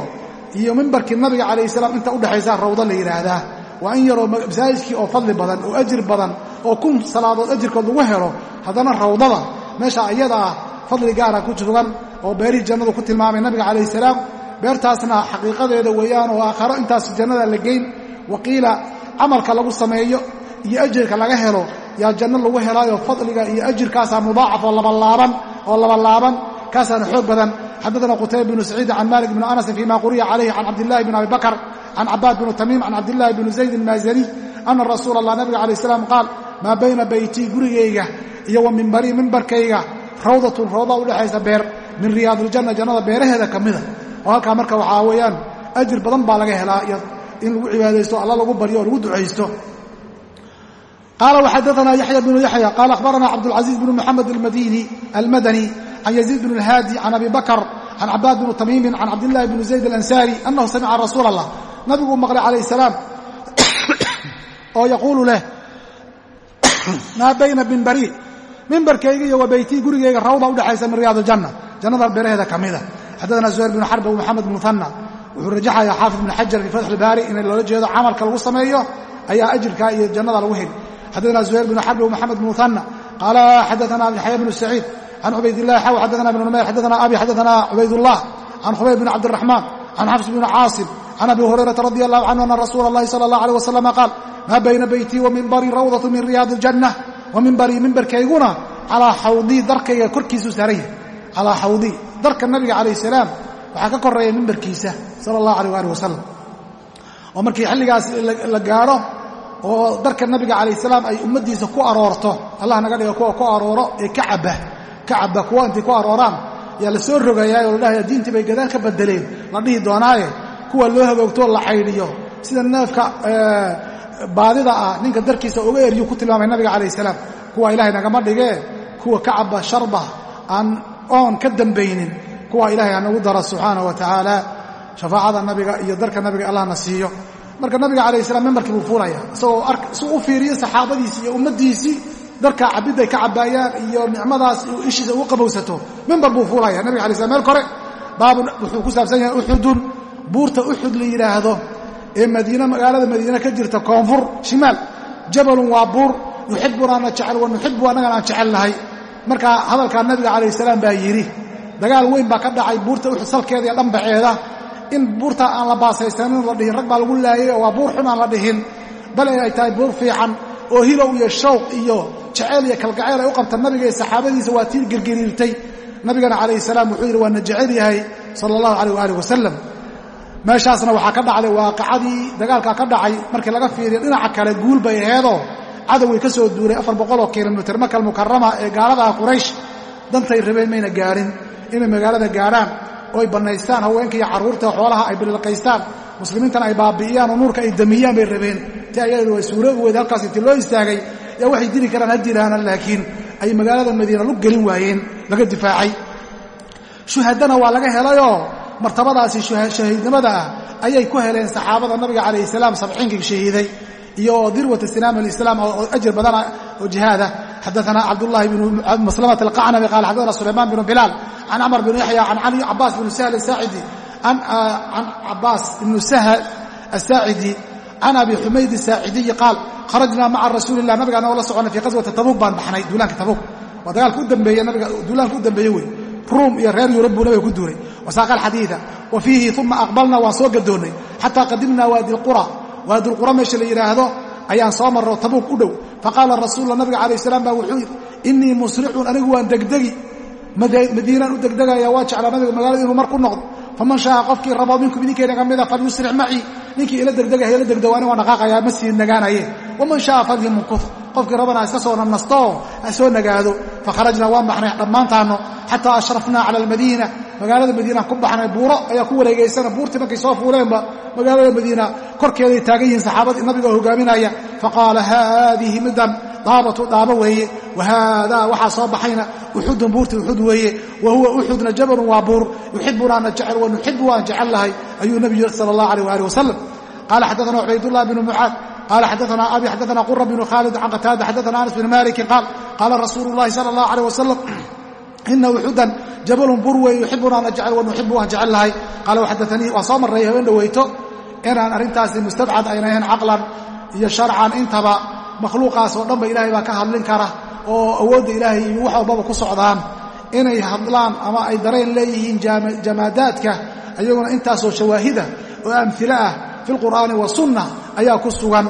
iyo mimbarkii nabiga calayh salaam inta udhexaysaa rawdo la yidhaahdaa waa in yaroo masaajidkii oo fadli badan oo ajir badan oo kun salaadood ajirkood lagu helo haddana rawdada meesha ayada ah fadli gaara ku sugan oo beerihii jannadu ku tilmaamay nabiga calayh salaam. Beertaasna xaqiiqadeeda weeyaan oo aakharo intaas jannada la geyn. Waqiila camalka lagu sameeyo iyo ajirka laga helo yaa janno lagu helaayo fadliga iyo ajirkaasaa mudaacaf oo labalaaban oo labalaaban kaasaana xoog badan. Xaddaana qutayba bnu saciid can malik bni anasin fima quriya calayhi can cabdillahi bn abi bakr can cabaad bni tamiim can cabdillahi bni zayd almaazaniy ana rasuula allah nabiga calayh salaam qaal maa bayna beytii gurigayga iyo wa mimbarii mimbarkayga rawdatun rawda udhexaysa beer min riyaadiljanna jannada beeraheeda ka mida. Oo halkaa marka waxaa weeyaan ajir badan baa laga helaa iyo in lagu cibaadaysto alla lagu baryo oo lagu ducaysto qaala waxadaana yaxya bnu yaxya qaala akhbarana cabdulcaziiz bnu moxamed almadani can yaziid bn اlhaadi can abi bakr can cabaad bni tamiimin can cabdillahi bni zayd alansaari annahu samica rasuula allah nabiguu maqlay calayh salaam oo yaquulu leh maa bayna mimbari mimbarkayga iyo wa beytii gurigayga rawda udhexaysa min riyaad aljanna jannada beeraheeda ka mida xaddaana zuhayr bnu xarb moxamed bnu muhanna wuxuu rajaxayaa xaafid bn xajar fi fatxi ilbaari in loola jeedo camalka lagu sameeyo ayaa ajirkaa iyo jannada lagu heli xaddaana zuhayr bnu xarb moxamed bn muhanna qaala xadaana yaxya bnu saciid can cubaydillahi xaw xadaana ibnu numayr xadaana abi xadaana cubaydullah can khubayb bn cabdiraxmaan can xafs bn caasim can abi hurayrata radi allahu canhu ana rasuula اllahi sala اllah alيh wasalama qaal maa bayna beytii wa mimbarii rawdatu min riyaadi اljanna wa mimbarii mimbarkayguna calaa xawdii darkayga korkiisuu saaran yahay calaa xawdii darka nabiga calayh salaam waxaa ka koreeya mimbarkiisa sala allahu alayh ali wasalam oo markii xilligaas la gaadho oo darka nabiga calayh salaam ay ummaddiisa ku aroorto. Allah naga dhiga kuwa ku arooro ee ka cabba kuwa intay ku arooraan. Yaa la soo rogayaa oo la dhahaya diintii bay gadaal ka bedeleen. La dhihi doonaaye kuwa loo hagoogtoo la caydhiyo sida neefka baadida ah ninka darkiisa uga eryuu ku tilmaamay nabiga calayh salaam kuwa ilaahay nagama dhigee kuwa ka cabba sharba aan oon ka dambaynin kuwa ilaahay hanagu daro subxaana wa tacaala shafaacada nabiga iyo darka nabiga allahna siiyo marka nabiga calayh salam membarkii buu fuulaya. Isagoo u fiiriyo saxaabadiisii iyo ummaddiisii darkaa cabidday ka cabbaayaan iyo nicmadaas ishiisa ugu qabowsato membar buu fuulaya. Nabiga alay slam meel kore baabun wuxuu ku saabsan yahay uxudun. Buurta uxud la yidhaahdo ee madiine magaalada madiine ka jirta koonfur shimaal. Jabalun waa buur. Nuxibbunaana jecel wa annagan aan jecel nahay. Marka hadalkaa nabiga calayh salaam baa yidhi dagaal weyn baa ka dhacay buurta uxud salkeeda iyo dhambaceeda in buurta aan la baasaysanin la dhihin rag baa lagu laayay oo waa buur xun aan la dhihin. Bale ay tahay buur fiican oo hilow iyo shawq iyo jaceyl iyo kalgacayl ay u qabta nabiga iyo saxaabadiisa waa tii girgiriirtay nabigana calayhi salaam wuxuu yidhi waana jecel yahay sala allahu calayh waaalih wasalam meeshaasna waxaa ka dhacday waaqicadii dagaalkaa ka dhacay markii laga fiiriyo dhinaca kale guul bay aheedoo cadowgay ka soo duulay afar boqoloo kilomitir makal mukarama ee gaaladaha quraysh. Dantay rabeen mayna gaadhin inay magaalada gaadhaan oo ay bannaystaan haweenka iyo carruurta xoolaha ay bililqaystaan muslimiintana ay baabi'iyaan oo nuurka ay damiyaan bay rabeen. Ti ayadu way suuroobi weyda halkaas intii loo istaagay yaa waxay dili karaan ha laakiin ay magaalada madiina lug gelin waayeen laga difaacay. Shuhadana waa laga helayoo martabadaasi shahiidnimada ah ayay ku heleen saxaabada nabiga calayhi salaam sabciinkii shahiiday iyo dirwata sinaam alislaam oo ajir badana oo jihaada. Xadaana cabdullahi bnu maslamata alqacnabi qaala xadaana sulaymaan bnu bilaal can camr bn yaxya cali cabaas bnu sahl asaacidi can cabaas ibnu sahl asaacidi can abi xumayd asaacidiyi qaal kharajnaa maca rasuuli lah nabigaana oo la soconnay fii qaswati tabuuk baan baxnay duulaanka tabuuk waa dagaalka u dambeeye nabiga duulaanka u dambeeye wey ruum iyo reer yurub buu nabiga ku duulay wasaaqa alxadiida wa fiihi uma aqbalna waan soo gadoonnay xataa qadimnaa waadi lqura waadi lqura meesha la yidhaahdo ayaan soo marro tabuuk u dhow. Faqaala rasuulula nabiga calayh salaam baa wuxuu yidhi innii musricun anigu waan degdegi. Madiinaan u degdegaya waa jeclaa nabiga magaalada inuu mar ku noqdo faman shaaa qofkii rabo minkum idinkayna ka mida falyusric macii ninkii ila degdegaya ila degdego ani dhaqaaqayaa ma sii nagaanaye waman shaaa falyamkuf qofkii rabana iska soo nasto ha soo nagaado fakharajnaa waan baxnay dhammaantaanno xataa ashrafnaa cala almadiina magaalada madiina ku baxnay buuro ayaa ku wareegaysana buurtii markay soo fuuleenba magaalada madiina korkeeday taagan yihiin saxaabadii nabiga oo hogaaminaya faqaala haadihi midan daabatu dhaabo weeye. Wa haadaa waxaa soo baxayna uxudun buurti uxud weeye. Wa huwa uxudna jabalun waa buur. Yuxibunaana jecel wa nuxibu waan jecel lahay ayuu nebigu yiri sala allah alayh waali wasalam qaala xadaana cubaydullah bnu mucaad qala xadaana abi xadaana qura bnu khaalid can qataada xadaana anas bn malikin qaal qaala rasuulu llahi sala allah alيh wasalam ina uxudan jabalun bur weeye yuxibunaana jecel wa nuxibu waan jecel lahay. Qaala waxadaanii waa soo marray habeen dhoweyto inaan arrintaasi mustabcad ayna ahayn caqlan iyo sharcan intaba makhluuqaas oo dhanba ilaahay baa ka hadlin kara oo awoodda ilaahay iyo wax walbaba ku socdaan. Inay hadlaan ama ay dareen leeyihiin jamaadaadka ayaguna intaasoo shawaahida oo amhilo ah fi lqur'aani wasunna ayaa ku sugan.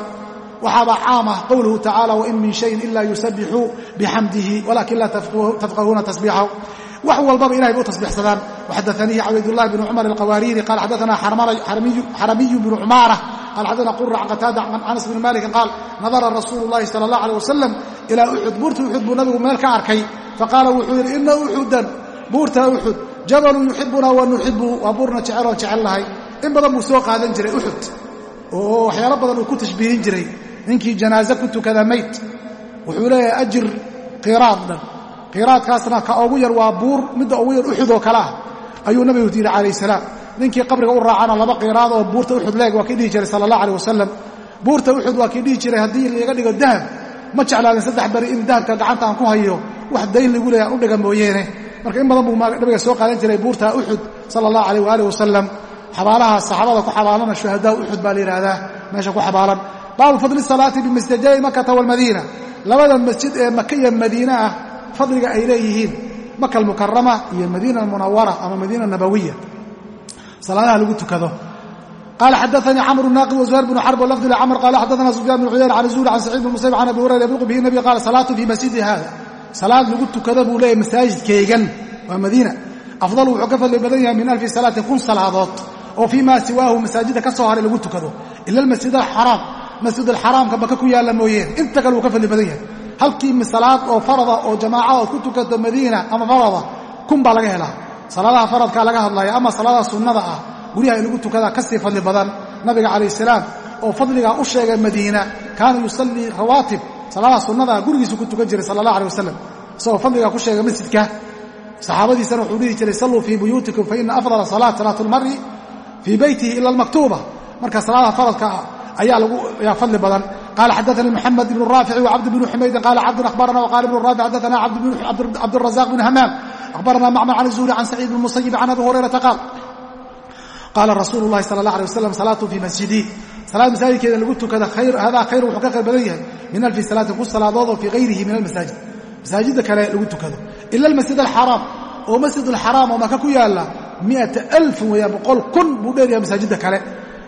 Waxaaba caam ah qowluhu tacaala wain min shayin ila yusabixuu bixamdihi walakin laa tafqahuuna tasbiixahu wax walbaba ilahay bay u tasbiixsadaan. Waxadaanihi cabaydullahi bnu cumar alqawaariiri qaal xadaana xaramiyu bnu cumaara qal xadana qura can qataada can anas bni malikin qaal nadara rasuulu llahi sala allah alيh wasalam ilaa uxud buurta uxud buu nabigu meel ka arkay faqaala wuxuu yidhi ina uxudan buurta uxud jabalun yuxibuna wa nuxibu waa buurna jeceloon jecel lahay in badan buu soo qaadan jiray uxud oo waxyaalo badan uu ku tashbiihin jiray ninkii janaaze ku tukada mayd wuxuu leeyahay ajir qiraad dhan qiraadkaasna ka ugu ninkii qabriga u raacana laba qiraad oo buurta uxud leeg waa kii dhihi jiray sala allah aleh wasalam buurta uxud waa kii dhihi jiray haddii laga dhigo dahab ma jeclaadin saddex beri in dahabka gacanta aan ku hayo. Wax dayn lagu leeya aan u dhiga mooyeene. Marka in badan buu nabiga soo qaadan jiray buurta uxud sala allah alayh waaalih wasalam xabaalaha saxaabada ku xabaalana shuhadaa uxud baa la yidhaahdaa meesha ku xabaalan. Baabu fadli salaati bimasjidai makata walmadiina labada masjid ee maka iyo madiine ah fadliga ay leeyihiin. Maka almukarama iyo madiina almunawara ama madiina nabawiya salaadaha lagu tukado. Qala xadaanii camr naaqib wzuhayr bn xarb lafd cmr qala xadaana sufyaan bn cuyayr can zuhri can sacid bn musayb can abi hurayra yabuqu bihi nabi qala salaatu fii masjidi hada salaad lagu tukado buu leeyahy masaajidkaygan waa madiina. Afdal wuxuu ka fadli badan yahay min alfi salaatin kun salaadood oo fii siwaahu masaajida ka soo haray lagu tukado ila almasjid alxaraam. Masjid alxaraamka maka ku yaalla mooyeen inta kale wuu ka fadli badan yahay. Halkii salaad oo farada oo jamaaca ood ku tukato madiina ama farada kun baa laga helaa salaadaha faradkaa laga hadlaya ama salaadaha sunnada ah guryaha in lagu tukadaa ka sii fadli badan. Nabiga calayh salaam oo fadligaa u sheegay madiina kaana yusallii rawaatib. Salaadaha sunnadaa gurigiisu ku tukan jiray sala allah aleh wasalam isagoo fadligaa ku sheegay masjidka. Saxaabadiisana wuxuu dhihi jiray salluu fii buyuutikum fa ina afdala salaat salaatu lmari fii beytihi ila almaktuuba marka salaadaha faradka ah ayaa fadli badan. Qala xadaanii mxamed ibn raafici wcabd bn xumaydin qala cabdun abarana wqala ibn raafic xadaana cabdurazaq bn hamaam akhbarana macmar can zuhri can saciid bn musayib can abi hurayrata qaal qaala rasuulu lahi sala allah alay wasalam salaatu fii masjidii salaad masaajidkeeda lagu tukada hada khayru wuxuu ka khayr badan yahay min alfi salaatin ku salaadood oo fii hayrihi min almasaajid masaajidda kale lagu tukado ila almasjid alxaraam oo masjid alxaraam oo maka ku yaalla miata alfin weeyaan boqol kun buu dheeryahay masaajidda kale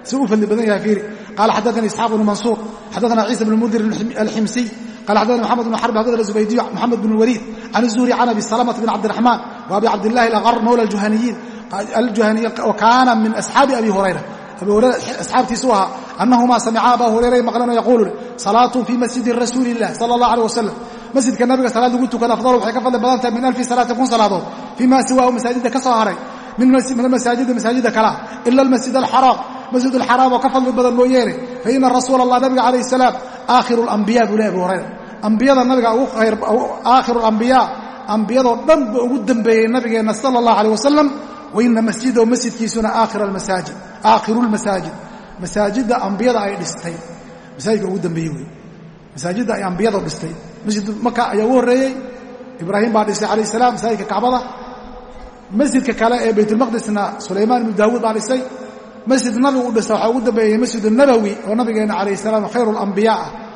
si u fadli badan yahay fiiri qala xadaanii isxaaq bnu mansuur xadaana ciisa bn mundir alximsiy qala xadana mxamed bn xarb xadana zubaydiy moxamed bn waliid can zuhri can abi salamata bn cabdiraxmaan wa abi cabdillahi alaqar mawla aljuhaniyiin oo kaana min asxaabi abi hurayra abi asxaabtiisu ahaa annahumaa samica aba hurayra maqlano yaquulu salaatu fii masjidi rasuuli illah sala allah aleh wasalam masjidka nabiga salaad lagu tukada afdal waxay ka fadli badan tahay min alfi salaatin kun salaadood fii ma siwaahu masaajidda ka soo haray min masaajidi masaajida kalea ila almasjid alxaraam masjid alxaraam oo ka fadli badan mooyeene fa ina rasuula allah nabiga calayh salaam aakhiru alambiya buu leh abu hurayra ambiyada nabiga aakhiru alambiyaa ambiyadoo dhan ba ugu dembeeyey nabigeenna sala allah aleh wasalam wa ina masjidahu masjidkiisuna aakhiru lmasaajid masaajidda ambiyada ay dhistay. Masaajidka ugu dambeeyey wey masaajidda ay ambiyada dhistay. Masjid maka ayaa ugu horreeyey. Ibraahim baa dhisay calayh salaam masaajidka kacbada masjidka kale ee baytulmaqdisna sulaymaan ibnu daawuud baa dhisay. Masjid nabigu u dhisa waxaa ugu dambeeyey masjid nabowi oo nabigeenna calayh salaam khayru lambiyaa ah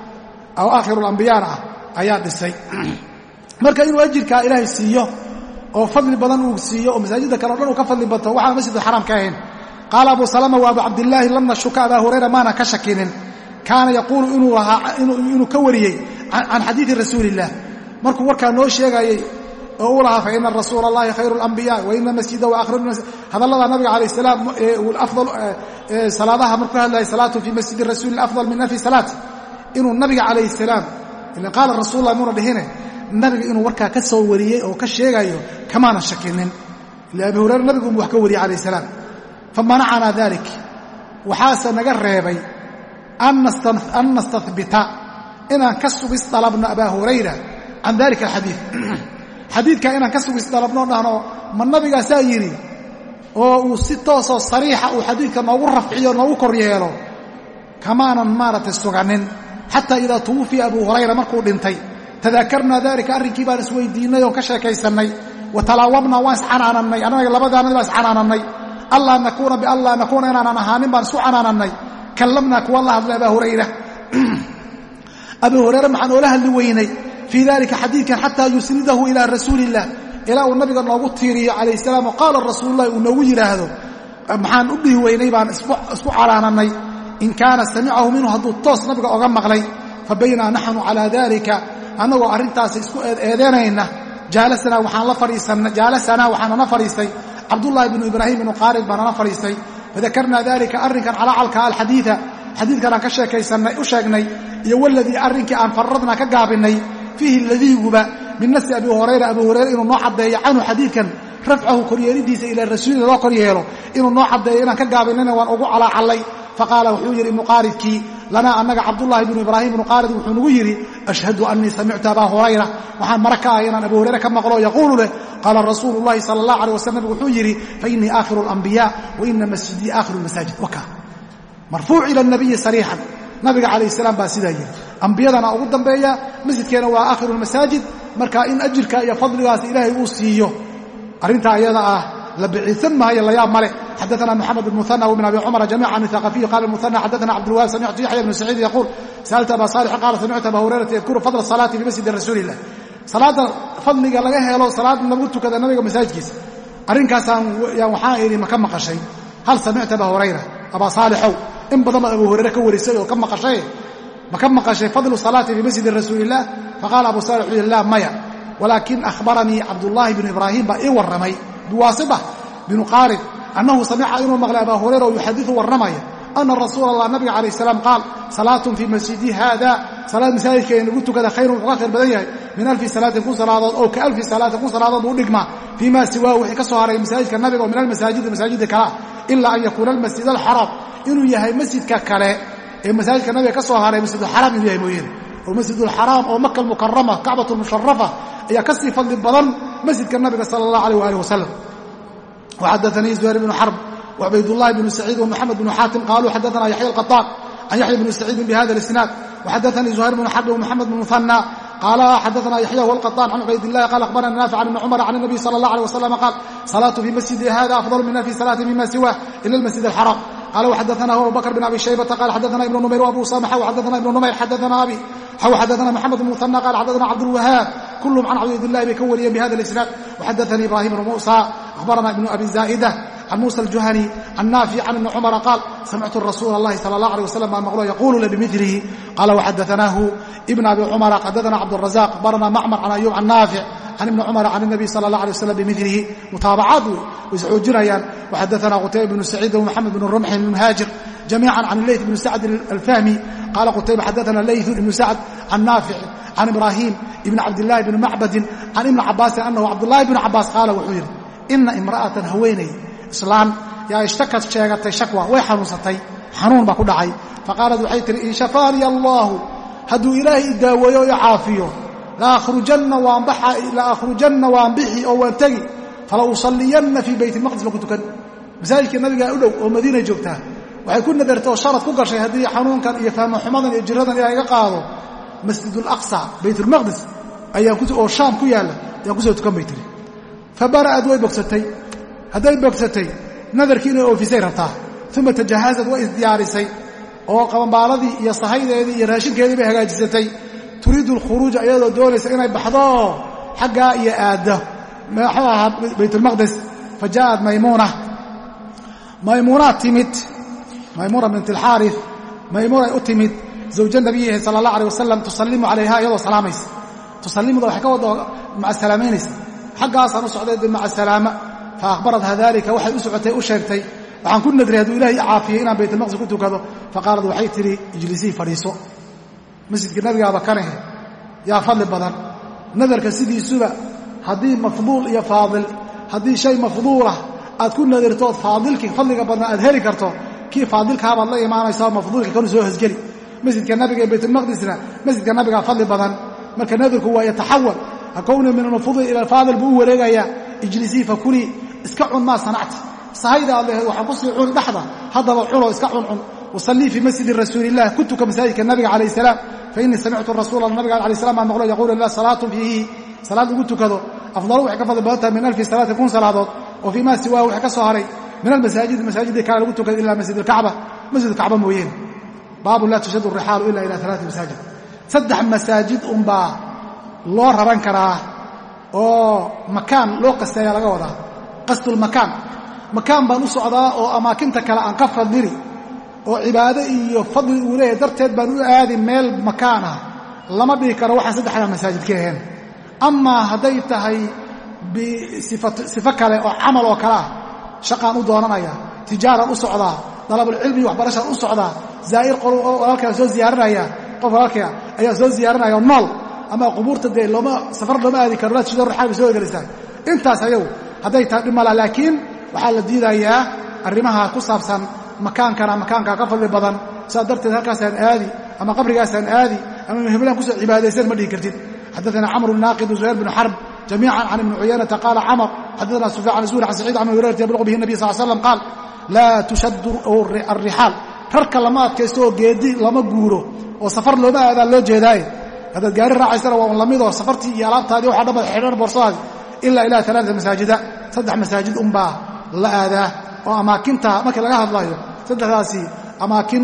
aw aakhiru lambiyaana ah ayaa dhisay. Marka inuu ajirkaa ilaahay siiyo oo fadli badan uu siiyo oo masaajidda kale o dhan uu ka fadli bato waxaan masjidulxaraam ka ahayn. Qaala abu salama wa abu cabdillaahi lam nashuka abaa hurayra maana ka shakinin. Kaana yaquulu inuu ka wariyey can xadiidi rasuuli illaah markuu warkaa noo sheegayey oo uu lahaa faina rasuula allahi khayru اlambiyaa waina masjida hadallada nabiga alayh salaam salaadaha markuu hadlayay salaatu fii masjidi rasuuli afdal min alfi salaat inuu nabiga calayh salaam ila qaala rasuullah muuna dhihine nabiga inuu warkaa ka soo wariyey oo ka sheegayo kamaana shakinin. Ila abi hurayra nabigu wax ka wariyey calayh salaam. Famanacanaa dalik waxaase naga reebay an nastahbita inaan ka sugis dalabno abaa hurayra can dalika alxadiid. <clears throat> Xadiidka inaan ka sugis dalabno dhahno ma nabigaasaa yidhi oo uu si toosoo sariixa uu xadiidka noogu rafciyo noogu kor yeelo kamaanan maaragtay suganin xataa idaa tuwufiya abuu hurayra markuu dhintay tadaakarnaa dalika arrinkii baan isweydiinnay oon ka sheekaysannay wa talaawabnaa waan iscanaanannay annaga labadaanadi baan iscanaanannay allaa nakuuna bianlaa nakuuna inaanan ahaanin baan isu canaanannay. Kallamnaa kuwa la hadlay abaa hurayra. <clears throat> Abuu hurayre maxaan oola hadli weynay fii dalika xadiidkan xataa yusnidahu ilaa rasuuli illah ilaa uu nabiga noogu tiiriyo calayh salaam oo qaala rasuululahi uu noogu yidhaahdo maxaan u dhihi weynay baan isku calaanannay in kaana samicahu minhu hadduu toos nabiga oga maqlay fa baynaa naxnu calaa dalika annagoo arrintaasi isku eedeynayna jaalasanaa waxaan la fadhiisannay jaalasanaa waxaanana fadhiistay. Cabdullaahi bnu ibraahim bnu qaarid baanana fadhiistay. Fadakarnaa dalika arrinkan calacalka alxadiida xadiidkan aan ka sheekaysannay u sheegnay iyo waladii arrinkii aan faradnaa ka gaabinnay fiihi ladiiguba min nasi abi hurayra abu hurayra inuu noo caddeeyo canhu xadiidkan rafcahu koryeelidiisa ilaa rasuulila loo kor yeelo inuu noo caddeeyo inaan ka gaabinayna waan ugu calaacallay faqaala wuxuu yidhi ibnu qaaridkii lanaa annaga cabdullaahi bnu ibraahim ibnu qaarid wuxuu nagu yidhi ashhadu annii samictu abaa hurayra. Waxaan mara ka inaan abu hurayra ka maqlo yaquulu leh qaala rasuulu llahi sala allah alay waslam nabigu wuxuu yidhi fainii aakhiru alambiyaa wa ina masjidii aakhiru lmasaajid waka. Marfuuc ila nabiyi sariixan. Nabiga calayh salaam baa sidaa yidhi ambiyadana ugu dambeeya masjidkeena waa aakhiru lmasaajid marka in ajirka iyo fadligaas ilaahay uu siiyo. Arrintaa ayada ah la biciisan maayo layaab male xadaana moxamed bn muana wbn abi cumar jamica can thaqafiyi qala muana xadaana cabdilwahab samictu yaxya bnu saciid yaquul sa'altu aba saalixin qaala samictu aba hurayrata yadkuru fadla salaati fi masjidi rasuuli illah salaadda fadliga laga helo salaad lagu tukada nabiga masaajidkiisa. Arrinkaasaan waxaan idhi maka maqashay? Hal samicta aba hurayra? Abaa saalixow in badan baad abu hurayre ka warisay oo ka maqashay? Ma ka maqashay fadlu salaati fii masjidi rasuuliillah faqaala abu saalix wuxuu yidhi laa maya. Walaakin akhbaranii cabdullaahi bnu ibraahim baa ii warramay biwaasita binu qaalib annahu samica inuu maqlay abaa hurayra oo yuxadiu warramaya ana rasuula allah nabiga calayh salaam qaal salaatun fii masjidi haada. Salaad masaajidkeena lagu tukada khayrun wuxuu ka khayr badan yahay. Min alfi salaatin kun salaadood oo ka alfi salaatin kun salaadood uu dhigmaa. Fii ma siwaahu wixii ka soo haray masaajidka nabiga oo min almasaajidi masaajida kalea ilaa an yakuuna almasjid alxaram inuu yahay masjidka kale ee masaajidka nabiga ka soo haray masjidulxaraam inuu yahay mooyeene oo masjidulxaraam oo maka almukarama kacbat almusharafa ayaa ka sii fadli badan masjidka nabiga sala allah alayh waalih wasalam waxadaanii zuhayr bnu xarb وعبيدالله بن سعيد ومحمد بن حاتم قالوا حدثنا يحيى القطان عن يحيى بن سعيد بهذا الاسناد وحدثني زهير بن حرب ومحمد بن مثنى قال حدثنا يحيى والقطان عن عبيد الله قال اخبرنا نافع عن ابن عمر عن النبي صلى الله عليه وسلم قال صلاه في مسجد هذا افضل من في صلاه مما سواه الى المسجد الحرام قال وحدثنا ابو بكر بن ابي شيبه قال حدثنا ابن نمير وابو سامح وحدثنا ابن نمير حدثنا ابي حو حدثنا محمد بن مثنى قال حدثنا عبد الوهاب كلهم عن عبيد الله بكوريا بهذا الاسناد وحدثني ابراهيم بن موسى اخبرنا ابن ابي زائده عن موسى الجهني عن نافع عن ابن عمر قال سمعت رسول الله صلى الله عليه وسلم مقلو يقول بمثله قال وحدثناه ابن ابي عمر حدثنا عبد الرزاق اخبرنا معمر عن ايوب عن نافع عن ابن عمر عن النبي صلى الله عليه وسلم بمثله متابعات ويسعوجريان وحدثنا قتيبة بن سعيد ومحمد بن الرمح المهاجر جميعا عن الليث بن سعد الفهمي قال قتيبة حدثنا الليث بن سعد عن نافع عن إبراهيم بن عبد الله بن معبد عن ابن عباس أنه عبد الله بن عباس قال وحير إن امرأة هويني islaan yaa ishtakad sheegatay shakwa way xanuunsatay xanuun baa ku dhacay faqaalad waxay tihi in shafaaniya allaahu hadduu ilaahay i daaweeyo o i caafiyo la akhrujanna waan bixi oo waan tegi fala usalliyanna fii bayt ilmaqdis baan ku tukan masaajidka nabigaa u dhow oo madiina joogtaa waxay ku nadartay oo sharad ku gashay haddii xanuunkan iyo fahmoxumadan iyo jiradan ilaa iga qaado masjidulaqsa baytulmaqdis oo shaam ku yaalla ayaan ku soo tukan bay tiri. Fabara'ad way bogsatay. Hadday bogsatay nadarkii inay oofisay rabtaa. Uma tajahazad way isdiyaarisay oo qabanbaaladii iyo sahaydeedii iyo raashinkeedii bay hagaajisatay. Turiidu alkhuruuja iyadoo doonaysa inay baxdo xaggaa iyo aaddo muxuu ahaa baytulmaqdes fa maymuuna maymuunaa timid maymuuna bint alxaari maymuunay u timid. Zawja nabiyihi sala allah alيh wasalam tusallimu calayha iyadoo salaamaysa tusallimuda waxay ka wada macasalaamaynaysa xaggaasaan u socday de maca salaama faahbaratha dalika waxay u socotay u sheegtay waxaan ku nadray hadduu ilahay caafiyey inaan baytulmaqdis ku tukado. Faqaalad waxay tidhi ijlisii fadhiiso. Masjidka nabigaaba kanahe yaa fadli badan nadarka sidiisuba haddii mafduul iyo faadil haddii shay mafduulah aad ku nadartood faadilkii fadliga badnaa aad heli karto kii faadilkaabaad la imaanaysaa mafduulka kanu soo hosgeli masjidka nabiga ee baytulmaqdisna masjidka nabigaa fadli badan. Marka nadarku waa yataxawal hakowni min almafduul ila alfaadil buu u wareegayaa ijlisii fakulii iska cun maa sanacti sahayda aad leheed waxaan ku sii cuni dhexda. Haddaba cunoo iska cuncun wasallii fii masjidi rasuuliillah ku tuka masaajidka nabiga calayh salaam. Fa innii samictu rasuula nabiga alay salam baan maqlo yaquulu la salaatun fiihi. Salaad lagu tukado. Afdalu waxay ka fadli badan tahay min alfi salaati kun salaadood. Oo fii maa siwaahu waxay ka soo haray min almasaajidi masaajidii kale lagu tukado ilaa masjid alkacba masjidulkacba mooyeene baabun laa tushadu rixaalu ila ila alaati masaajid saddex masaajid unbaa loo raran karaa oo makaan loo qasteeyaa laga wadaa qasdulmakaan makaan baan u socdaa oo amaakinta kale aan ka fadlini oo cibaado iyo fadli uu leeyahay darteed baan u aadi meel makaanah lama dhihi karo waxaan saddexdaa masaajid ka ahayn amaa hadday tahay sifo kale oo camal oo kale ah shaqaan u doonanaya tijaaraan u socdaa dalabulcilmi waxbarashaan u socdaa zaa'ir walaalkaa soo ziyaaranaya qof walaalkaa ayaa soo ziyaaranaya nool ama qubuurta dee looma safar looma aadi karo laad shido raxaal bay soo egelaysaa. Intaas ayagu hadday tahay dhimala laakiin waxaa la diidayaa arrimaha ku saabsan makaankana makaankaa ka fadli badan sidaas darteed halkaasaan aadi ama qabrigaasaan aadi ama heblaan ku soo cibaadaysan ma dhihi kartid. Xadaثana camr naaqid zuhayr bn xarb jamiica can ibni cuyaynata qaala camr xadaثana sufyan can zuhri can saciid can abi hurayrata yablغu bihi الnabiy sal slam qaal laa tushadu الrixaal rarka lama adkaysto oo geedi lama guuro oo safar looma aadaan loo jeedaaye haddaad gaari raacaysana waa un lamidoo safartii iyo alaabtaadii waxaa dhamad xidhan boorsadaadi ilaa ilaa alaata masaajida saddex masaajid unbaa la aadaa oo amaakinta markii laga hadlayo saddexdaasi amaakin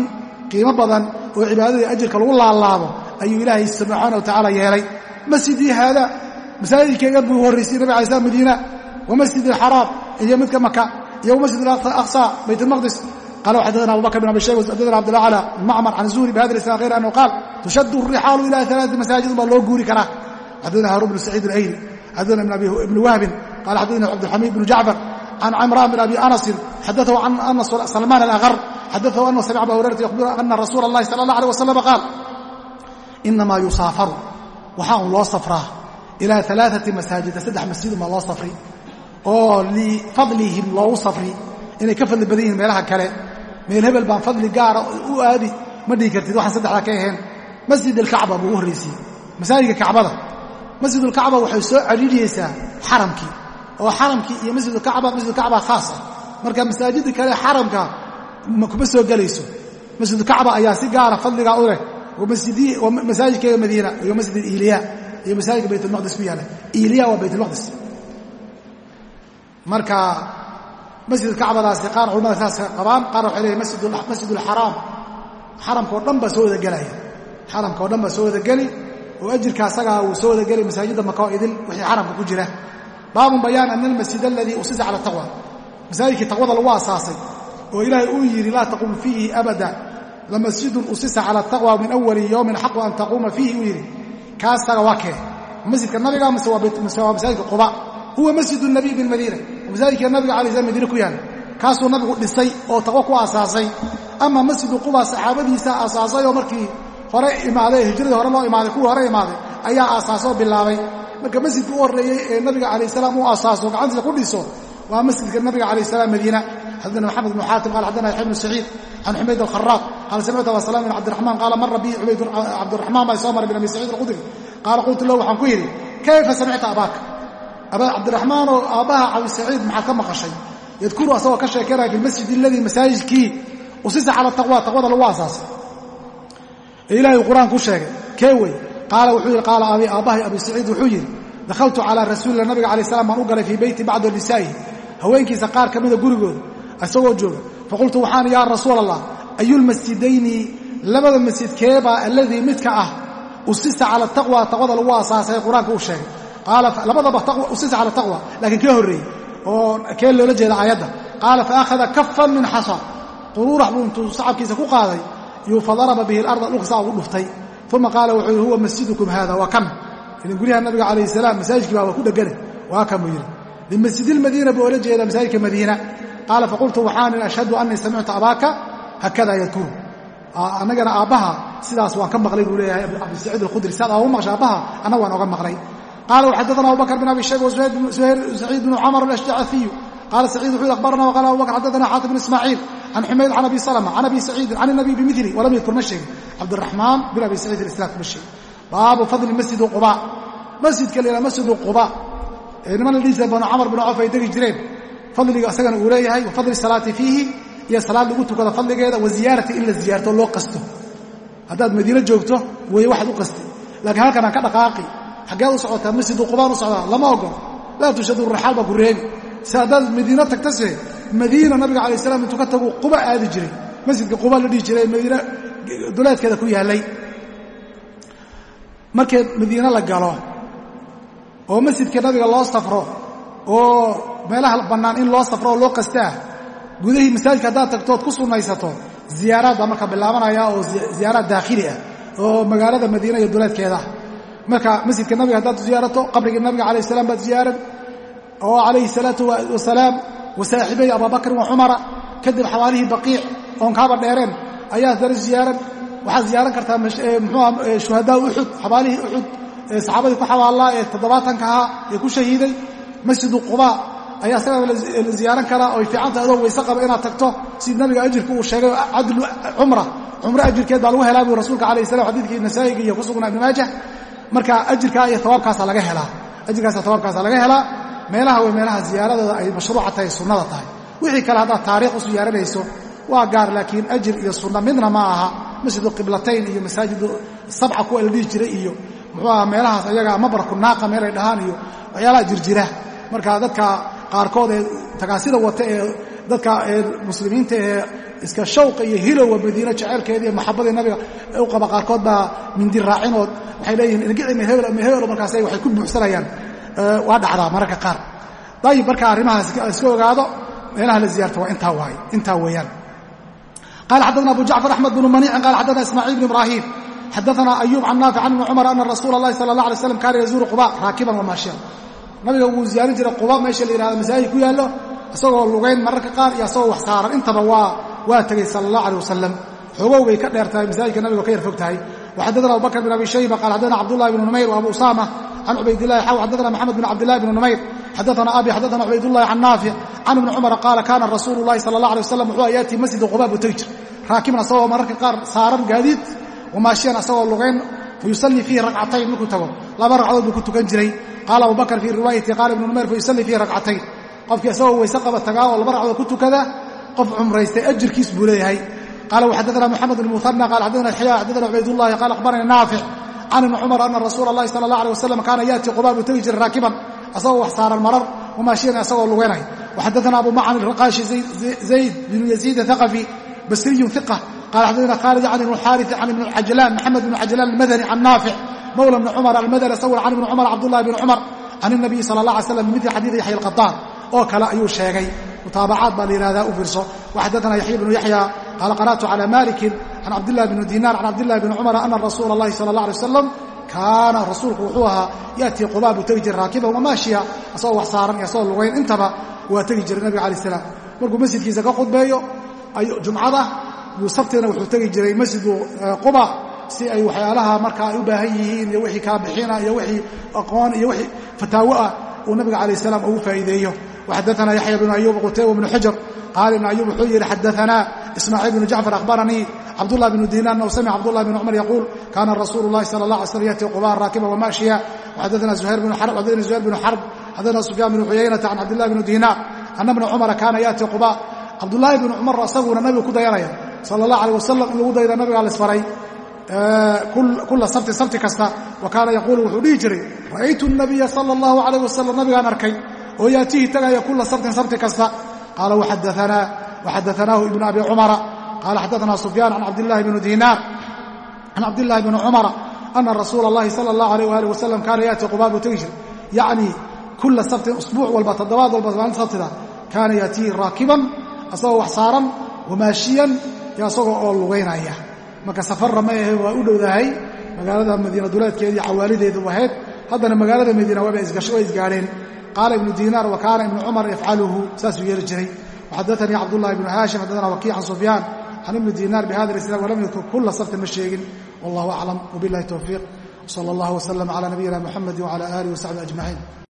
qiimo badan oo cibaadadii ajirka lagu laalaabo ayuu ilaahay subxaana wa tacaala yeelay masjidii haada masaajidkeegan buu horraysiyey nabig alai slam madiina wamasjid alxaraam iyo midka maka iyo wamasjid aqsa bayt almaqdis qala xadana abubakr bin abi shayb xadana abdullah cala macmar can zuhri bihada isnaa hayr anhu qaal tushaddu alrixaalu ila alaati masaajid baa loo guuri karaa. Xadana haruun bnu saciid alayli xadana ibni wahbin qala xadana cabdilxamiid bnu jacfar can cimraan bin abi anasin xadaahu can ana salmaan alaqar xadaahu anhu samica aba hurayrata yaqbiru ana rasuula allahi sala allah aleh wasalam qaal inamaa yusaafaru waxaan loo safraa ilaa alaaثati masaajida saddex masjidun baa loo safri oo lifadlihim loogu safri inay ka fadli badan yihiin meelaha kale meel hebel baan fadli gaara u aadi ma dhihi kartid waxaan saddexdaa ka ahayn masjid alkacba buu u horraysiye masaajidka kacbada masjid alkacba waxay soo celiiriyeysaa xaramkii oo xaramkii iyo masjidulkacba masjidulkacba khaas ah marka masaajidda kale xaramka kuma soo gelayso masjidulkacba ayaa si gaara fadligaa u leh masaajidkeeda madiina iyo masjid iliya iyo masaajidka baytulmaqdis ku yaalla iliya waa baytulmaqdis marka masjidulkacbadaasi qaar culamada saaska qabaan qaar waxay leeyihiin masjidulxaraam xaramka oo dhan baa soo wada gelaya. Xaramka oo dhan baa soo wada geli oo ajirka asagaa uu soo wada geli masaajidda maka oo idin wixii xaramka ku jira. Baabun bayaan ana almasjid aladii usisa cala taqwa. Masaajidkii taqwada lagu asaasay oo ilaahay uu yidhi laa taqum fiihi abada. Lamasjidun usisa cala taqwa min awali yowmin xaqu an taquuma fiihi uu yidhi kaasaga waa kee? Masjidka nabiga mise waa masaajidka quba? Huwa masjid nabiy bilmadiina masaajidka nabiga alay slam madiine ku yaalla kaasuu nabigu dhisay oo taqwo ku asaasay ama masjidu quba saxaabadiisa asaasay oo markii hore imaaday hijradii hore loo imaaday kuwii hore imaaday ayaa aasaasoo bilaabay. Marka masjidka u horreeyey ee nabiga calayh salaam uu asaaso gacantiisa ku dhiso waa masjidka nabiga calayh salaam madiina xadana maxamed bnu xaatim qala xadana yaxya bnu saciid can xumayd alkharaaq qaala samictu aba salam bin cabdiraxmaan qaala mara bi cabdiraxmaan baa soo maray bin abi saciid alqudri qaala qultu lahu waxaan ku yidhi kayfa samicta abaaka? Aba cabdiraxmaanoo aabbaha cabi saciid maxaad ka maqashay? Yadkuru asagoo ka sheekeynaya fi lmasjid aladii masaajidkii usisa cala taqwa taqwada lagu asaasay ee ilahay uu qur'aanku sheegay kee wey? Qaala wuxuu yidhi qaala abi aabbahay abi saciid wuxuu yidhi dakhaltu calaa rasuulillah nabiga alay slam baan u galay fii beyti bacdi nisaa'ihi. Haweenkiisa qaar ka mida gurigooda isagoo jooga. Faqultu waxaan yaa rasuul allah ayulmasjidayni labada masjidkeebaa alladii midka ah usisa cala taqwa. Taqwada lagu asaasay qur'aanka uu sheegay. Labadaba usisa cala taqwa. Laakiin kee horreeyey? Oo kee loola jeeda aayadda? Qaala fa akhada kafan min xasa quruurax buu sacabkiisa ku qaaday yuu fadaraba bihi alarda dhulka saa ugu dhuftay. Uma qaala wuxuu yidhi huwa masjidukum haada waa kan. Idin guryaha nabiga calayh salaam masaajidkii baa ku dhegane waa kan buu yidhi. Limasjidilmadiina buu ola jeedaa masaajidka madiina qaala faqultu waxaanin ashhadu annii samictu abaaka hakada yadkuru annagana aabbaha sidaas waan ka maqlay buu leeyahay abi saciid alkhudri saad aa ugu maqshay aabbaha annaga waan oga maqlay qaala waxadana abu bakr bin abi shayba saciid bnu camar alashjacafiyu qaala saciid wuxuu yhi akhbarana waqala abu bakr xadana xaatim bn ismaaciil can xumayd can abi salma can abi saciidin can inabiy bimili walam yadkur ma sheegin cabdiraxmaan bin abi saciid alislaam ma sheegin baabu fadli masjidi quba masjidka la yidhaha masjidu quba ee niman la dhihi jira banu camar bin cawf ay degi jireen fadliga isagana uu leeyahay wa salaati fiihi iyo salaad lagu tukado fadligeeda wa ziyaarati in la ziyaarto loo qasto. Haddaad madiino joogto weeye waxaad u qastay. Laakiin halkan ka dhaqaaqi xaggeed u socotaa masjidu qubaan u socdaa lama ogol laa tushadu raxaal baa ku reebi. Si haddaad madiino tagtase madiina nabiga alay slam intuu ka tagu quba aadi jiray. Masjidka quba la dhihi jiray madiine duleedkeeda ku yaallay markii madiine la galo oo masjidka nabiga loo safro oo meelaha bannaan in loo safro oo loo qastaa gudahii masaajidka haddaad tagtood ku sunnaysato ziyaaraad baa marka bilaabanaya oo ziyaaraad daakhili ah oo magaalada madiina iyo duleedkeeda. Marka masjidka nabiga haddaad ziyaarato qabrigii nabiga calayh salaam baad ziyaaran oo calayhi salaatu wasalaam wasaaxibay abubakrin wa cumara kadib xawaalihii baqiic oon kaaba dheereen ayaa dara ziyaaran. Waxaad ziyaaran kartaa muxuuha shuhadaa uxud xabaalihii uxud saxaabadii ku xawaallaa ee toddobaatanka ahaa ee ku shahiiday masjidu quba ayaa isagana la ziyaaran karaa oy fiicanta adoo weyse qaba inaad tagto sidii nabiga ajirka uu sheegay cadlu cumra cumro ajirkeed baa lagu helaa buu rasuulka alayh salam xadiidkii nasaa'iga iyo ku sugnaa ibni maajah marka ajirkaa iyo tawaabkaasa laga helaa ajirkaasa tawaabkaasa laga helaa meelaha way meelaha ziyaaradooda ay mashruuca tahay sunnada tahay. Wixii kale haddaad taariikh u ziyaaranayso waa gaar laakiin ajir iyo sunna midna ma aha. Masjidu qiblatayn iyo masaajidu sabca kuwa la jiray iyo muxuu aha meelahaas ayaga mabarku naaqa meelay dhahaan iyo waxyaalaha jirjira marka dadka qaarkood ee tagaasida wata ee dadka muslimiinta ee iska shawqa iyo hilowa madiine jeceelkeeda iyo maxabadii nabiga u qaba qaarkood baa mindi raacinood. Waxay leeyihiin ingicima hebel markaas waxay ku buuxsanayaan. Waa dhacdaa mararka qaar. Dayib marka arrimahaas iska ogaado meelaha la ziyaarta waa intaa waaye intaa weeyaan. Qala xadana abu axmed bnu maniicin qala xadana ismaaciil bn ibrahim xadaana ayuub can naafic can ibni cumar ana rasuula اllahi sala اlah alay slam kaana yazuuru quba raakiban wamaashiyan nabiga wuu ziyaarin jiray quba meesha la yihahdo masaajid ku yaallo isagoo lugayn mararka qaar iyo isagoo wax saaran. Intaba waa tegey sala اllah alيh wasalam xoogow bay ka dheer tahay masaajidka nabiga ka yar fog tahay. Waxadana abubakr bn abi shayba qala xadana cabdullahi bn numayr wa abu usama can cubaydillahi xaw xadana maxamed bn cabdillahi bn numayr xadaana abi xadaana cubaydullahi can naafic can ibni cumara qaala kaana rasuulu llahi sala allah alay wasalam wuxuu yaatii masjida quba buu tegi jir raakiban asagoo mararka qaar saaran gaadiid wamaashiyan asagoo lugayn fayusallii fiihi rakcatayn markuu tago laba ragcadood buu ku tukan jiray qaala abubakr fii riwaayati qaala ibnu numayr fayusallii fiihi rakcatayn qofkii isagoo weyse qaba tagaa oo laba ragcadood ku tukada qof cumraystay ajirkiis buu leeyahay qaala waxadana moxamed bn muhana qala xadana yaxya xadana cubaydullahi qaala akhbaranii naafic can ibni cumar ana rasuula allahi sala allah alay wasalam kaana yaati quba buu tegi jiray raakiban asagoo wax saaran marar wamaashiyan asagoo lugaynay waxadana abu macan iraqaashi zayd bnu yaziid athaqafi basriyun iqa qala xadana khaalid can ibn xaari can ibn cajlaan maxamed bn cajlaan almadani can mawla bni cumar almadani asaguna can ibni cumar cabdullahi bni cumar can inabiyi sala allah alay slam bimidli xadiidi yaxya alqadaan oo kale ayuu sheegay. Mutaabacaad baa la yihahdaa u fiirso. Waxadana yaxya bnu yaxya qaala qara'tu cala malikin can cabdillahi bni dinar can cabdillahi bni cumar ana rasuula allahi sala allah alay wasalam kaana rasuulku wuxuu ahaa yaatii quba buu tegi jiray raakiban wamaashiya asagoo wax saaran iyo asagoo lugayn intaba waa tegi jiray nabiga alai salaam. Markuu masjidkiisa ka khudbeeyo jumcada yuu sabteena wuxuu tegi jiray masjidu quba si ay waxyaalaha marka ay u baahan yihiin iyo wixii kaabixina iyo wixii aqoon iyo wixii fataawo ah uu nabiga calayh salaam ugu faa'iideeyo. Waxadaana yaxya bnu ayuub qutayba bnu xujr qaala ibnu ayuub wuxuu yidhi xadaanaa ismaaciil bnu jacfar akhbaranii cabdullah bnu dinar naw samic cabdullah bn cumar yaquul kaana rasuulu llahi sala allah alay slam yati quba raakiba wamaashiya waxadaana zuhayr bnu xarb xadaana sufyaan bnu xuyaynata can cabdillahi bnu dinar ana bna cumara kaana yaati quba cabdullaahi bnu cumar asaguna nabigu ku dayanaya sala allah alay wasalam in lagu dayda nabigaa lisfaray kula sabti sabti kasta wa kaana yaquulu wuxuu dhihi jiray ra'aytu nabiya sala allahu alayh wasalam nabigaan arkay oo yaatihi tagaya kula sabtin sabti kasta qaala waxadaanaahu ibnu abi cumara qaala xadaana sufyaan can cabdillahi bni dinar can cabdillahi bni cumara ana rasuula allahi sala allahu alayh waali wasalam kaana yaati quba buu tegi jiray yacni kula sabtin usbuuc walba toddobaad walba maalinta sabtida kaana yaatihi raakiban asagoo wax saaran wamaashiyan iyo asagoo oo lugaynaya marka safarra ma ahe waa u dhowdahay. Magaalada madiina duleedkeedii cawaalideedu ahayd. Haddana magaalada madiina way isgaadheen. Qaala ibnu diinaar wa kaana ibnu cumar yafcaluhu saasuu yeeli jiray. Waxadaanii cabdullahi ibnu haashim xaddaana wakiic can sufyaan. Can ibni diinaar bihada isnaad walam yadkur kula sabtin ma sheegin. Wallahu aclam wabillahi towfiiq wsala allah wslam cala nabiyina muxamedi wcala aalihi wasaxbi ajmaciin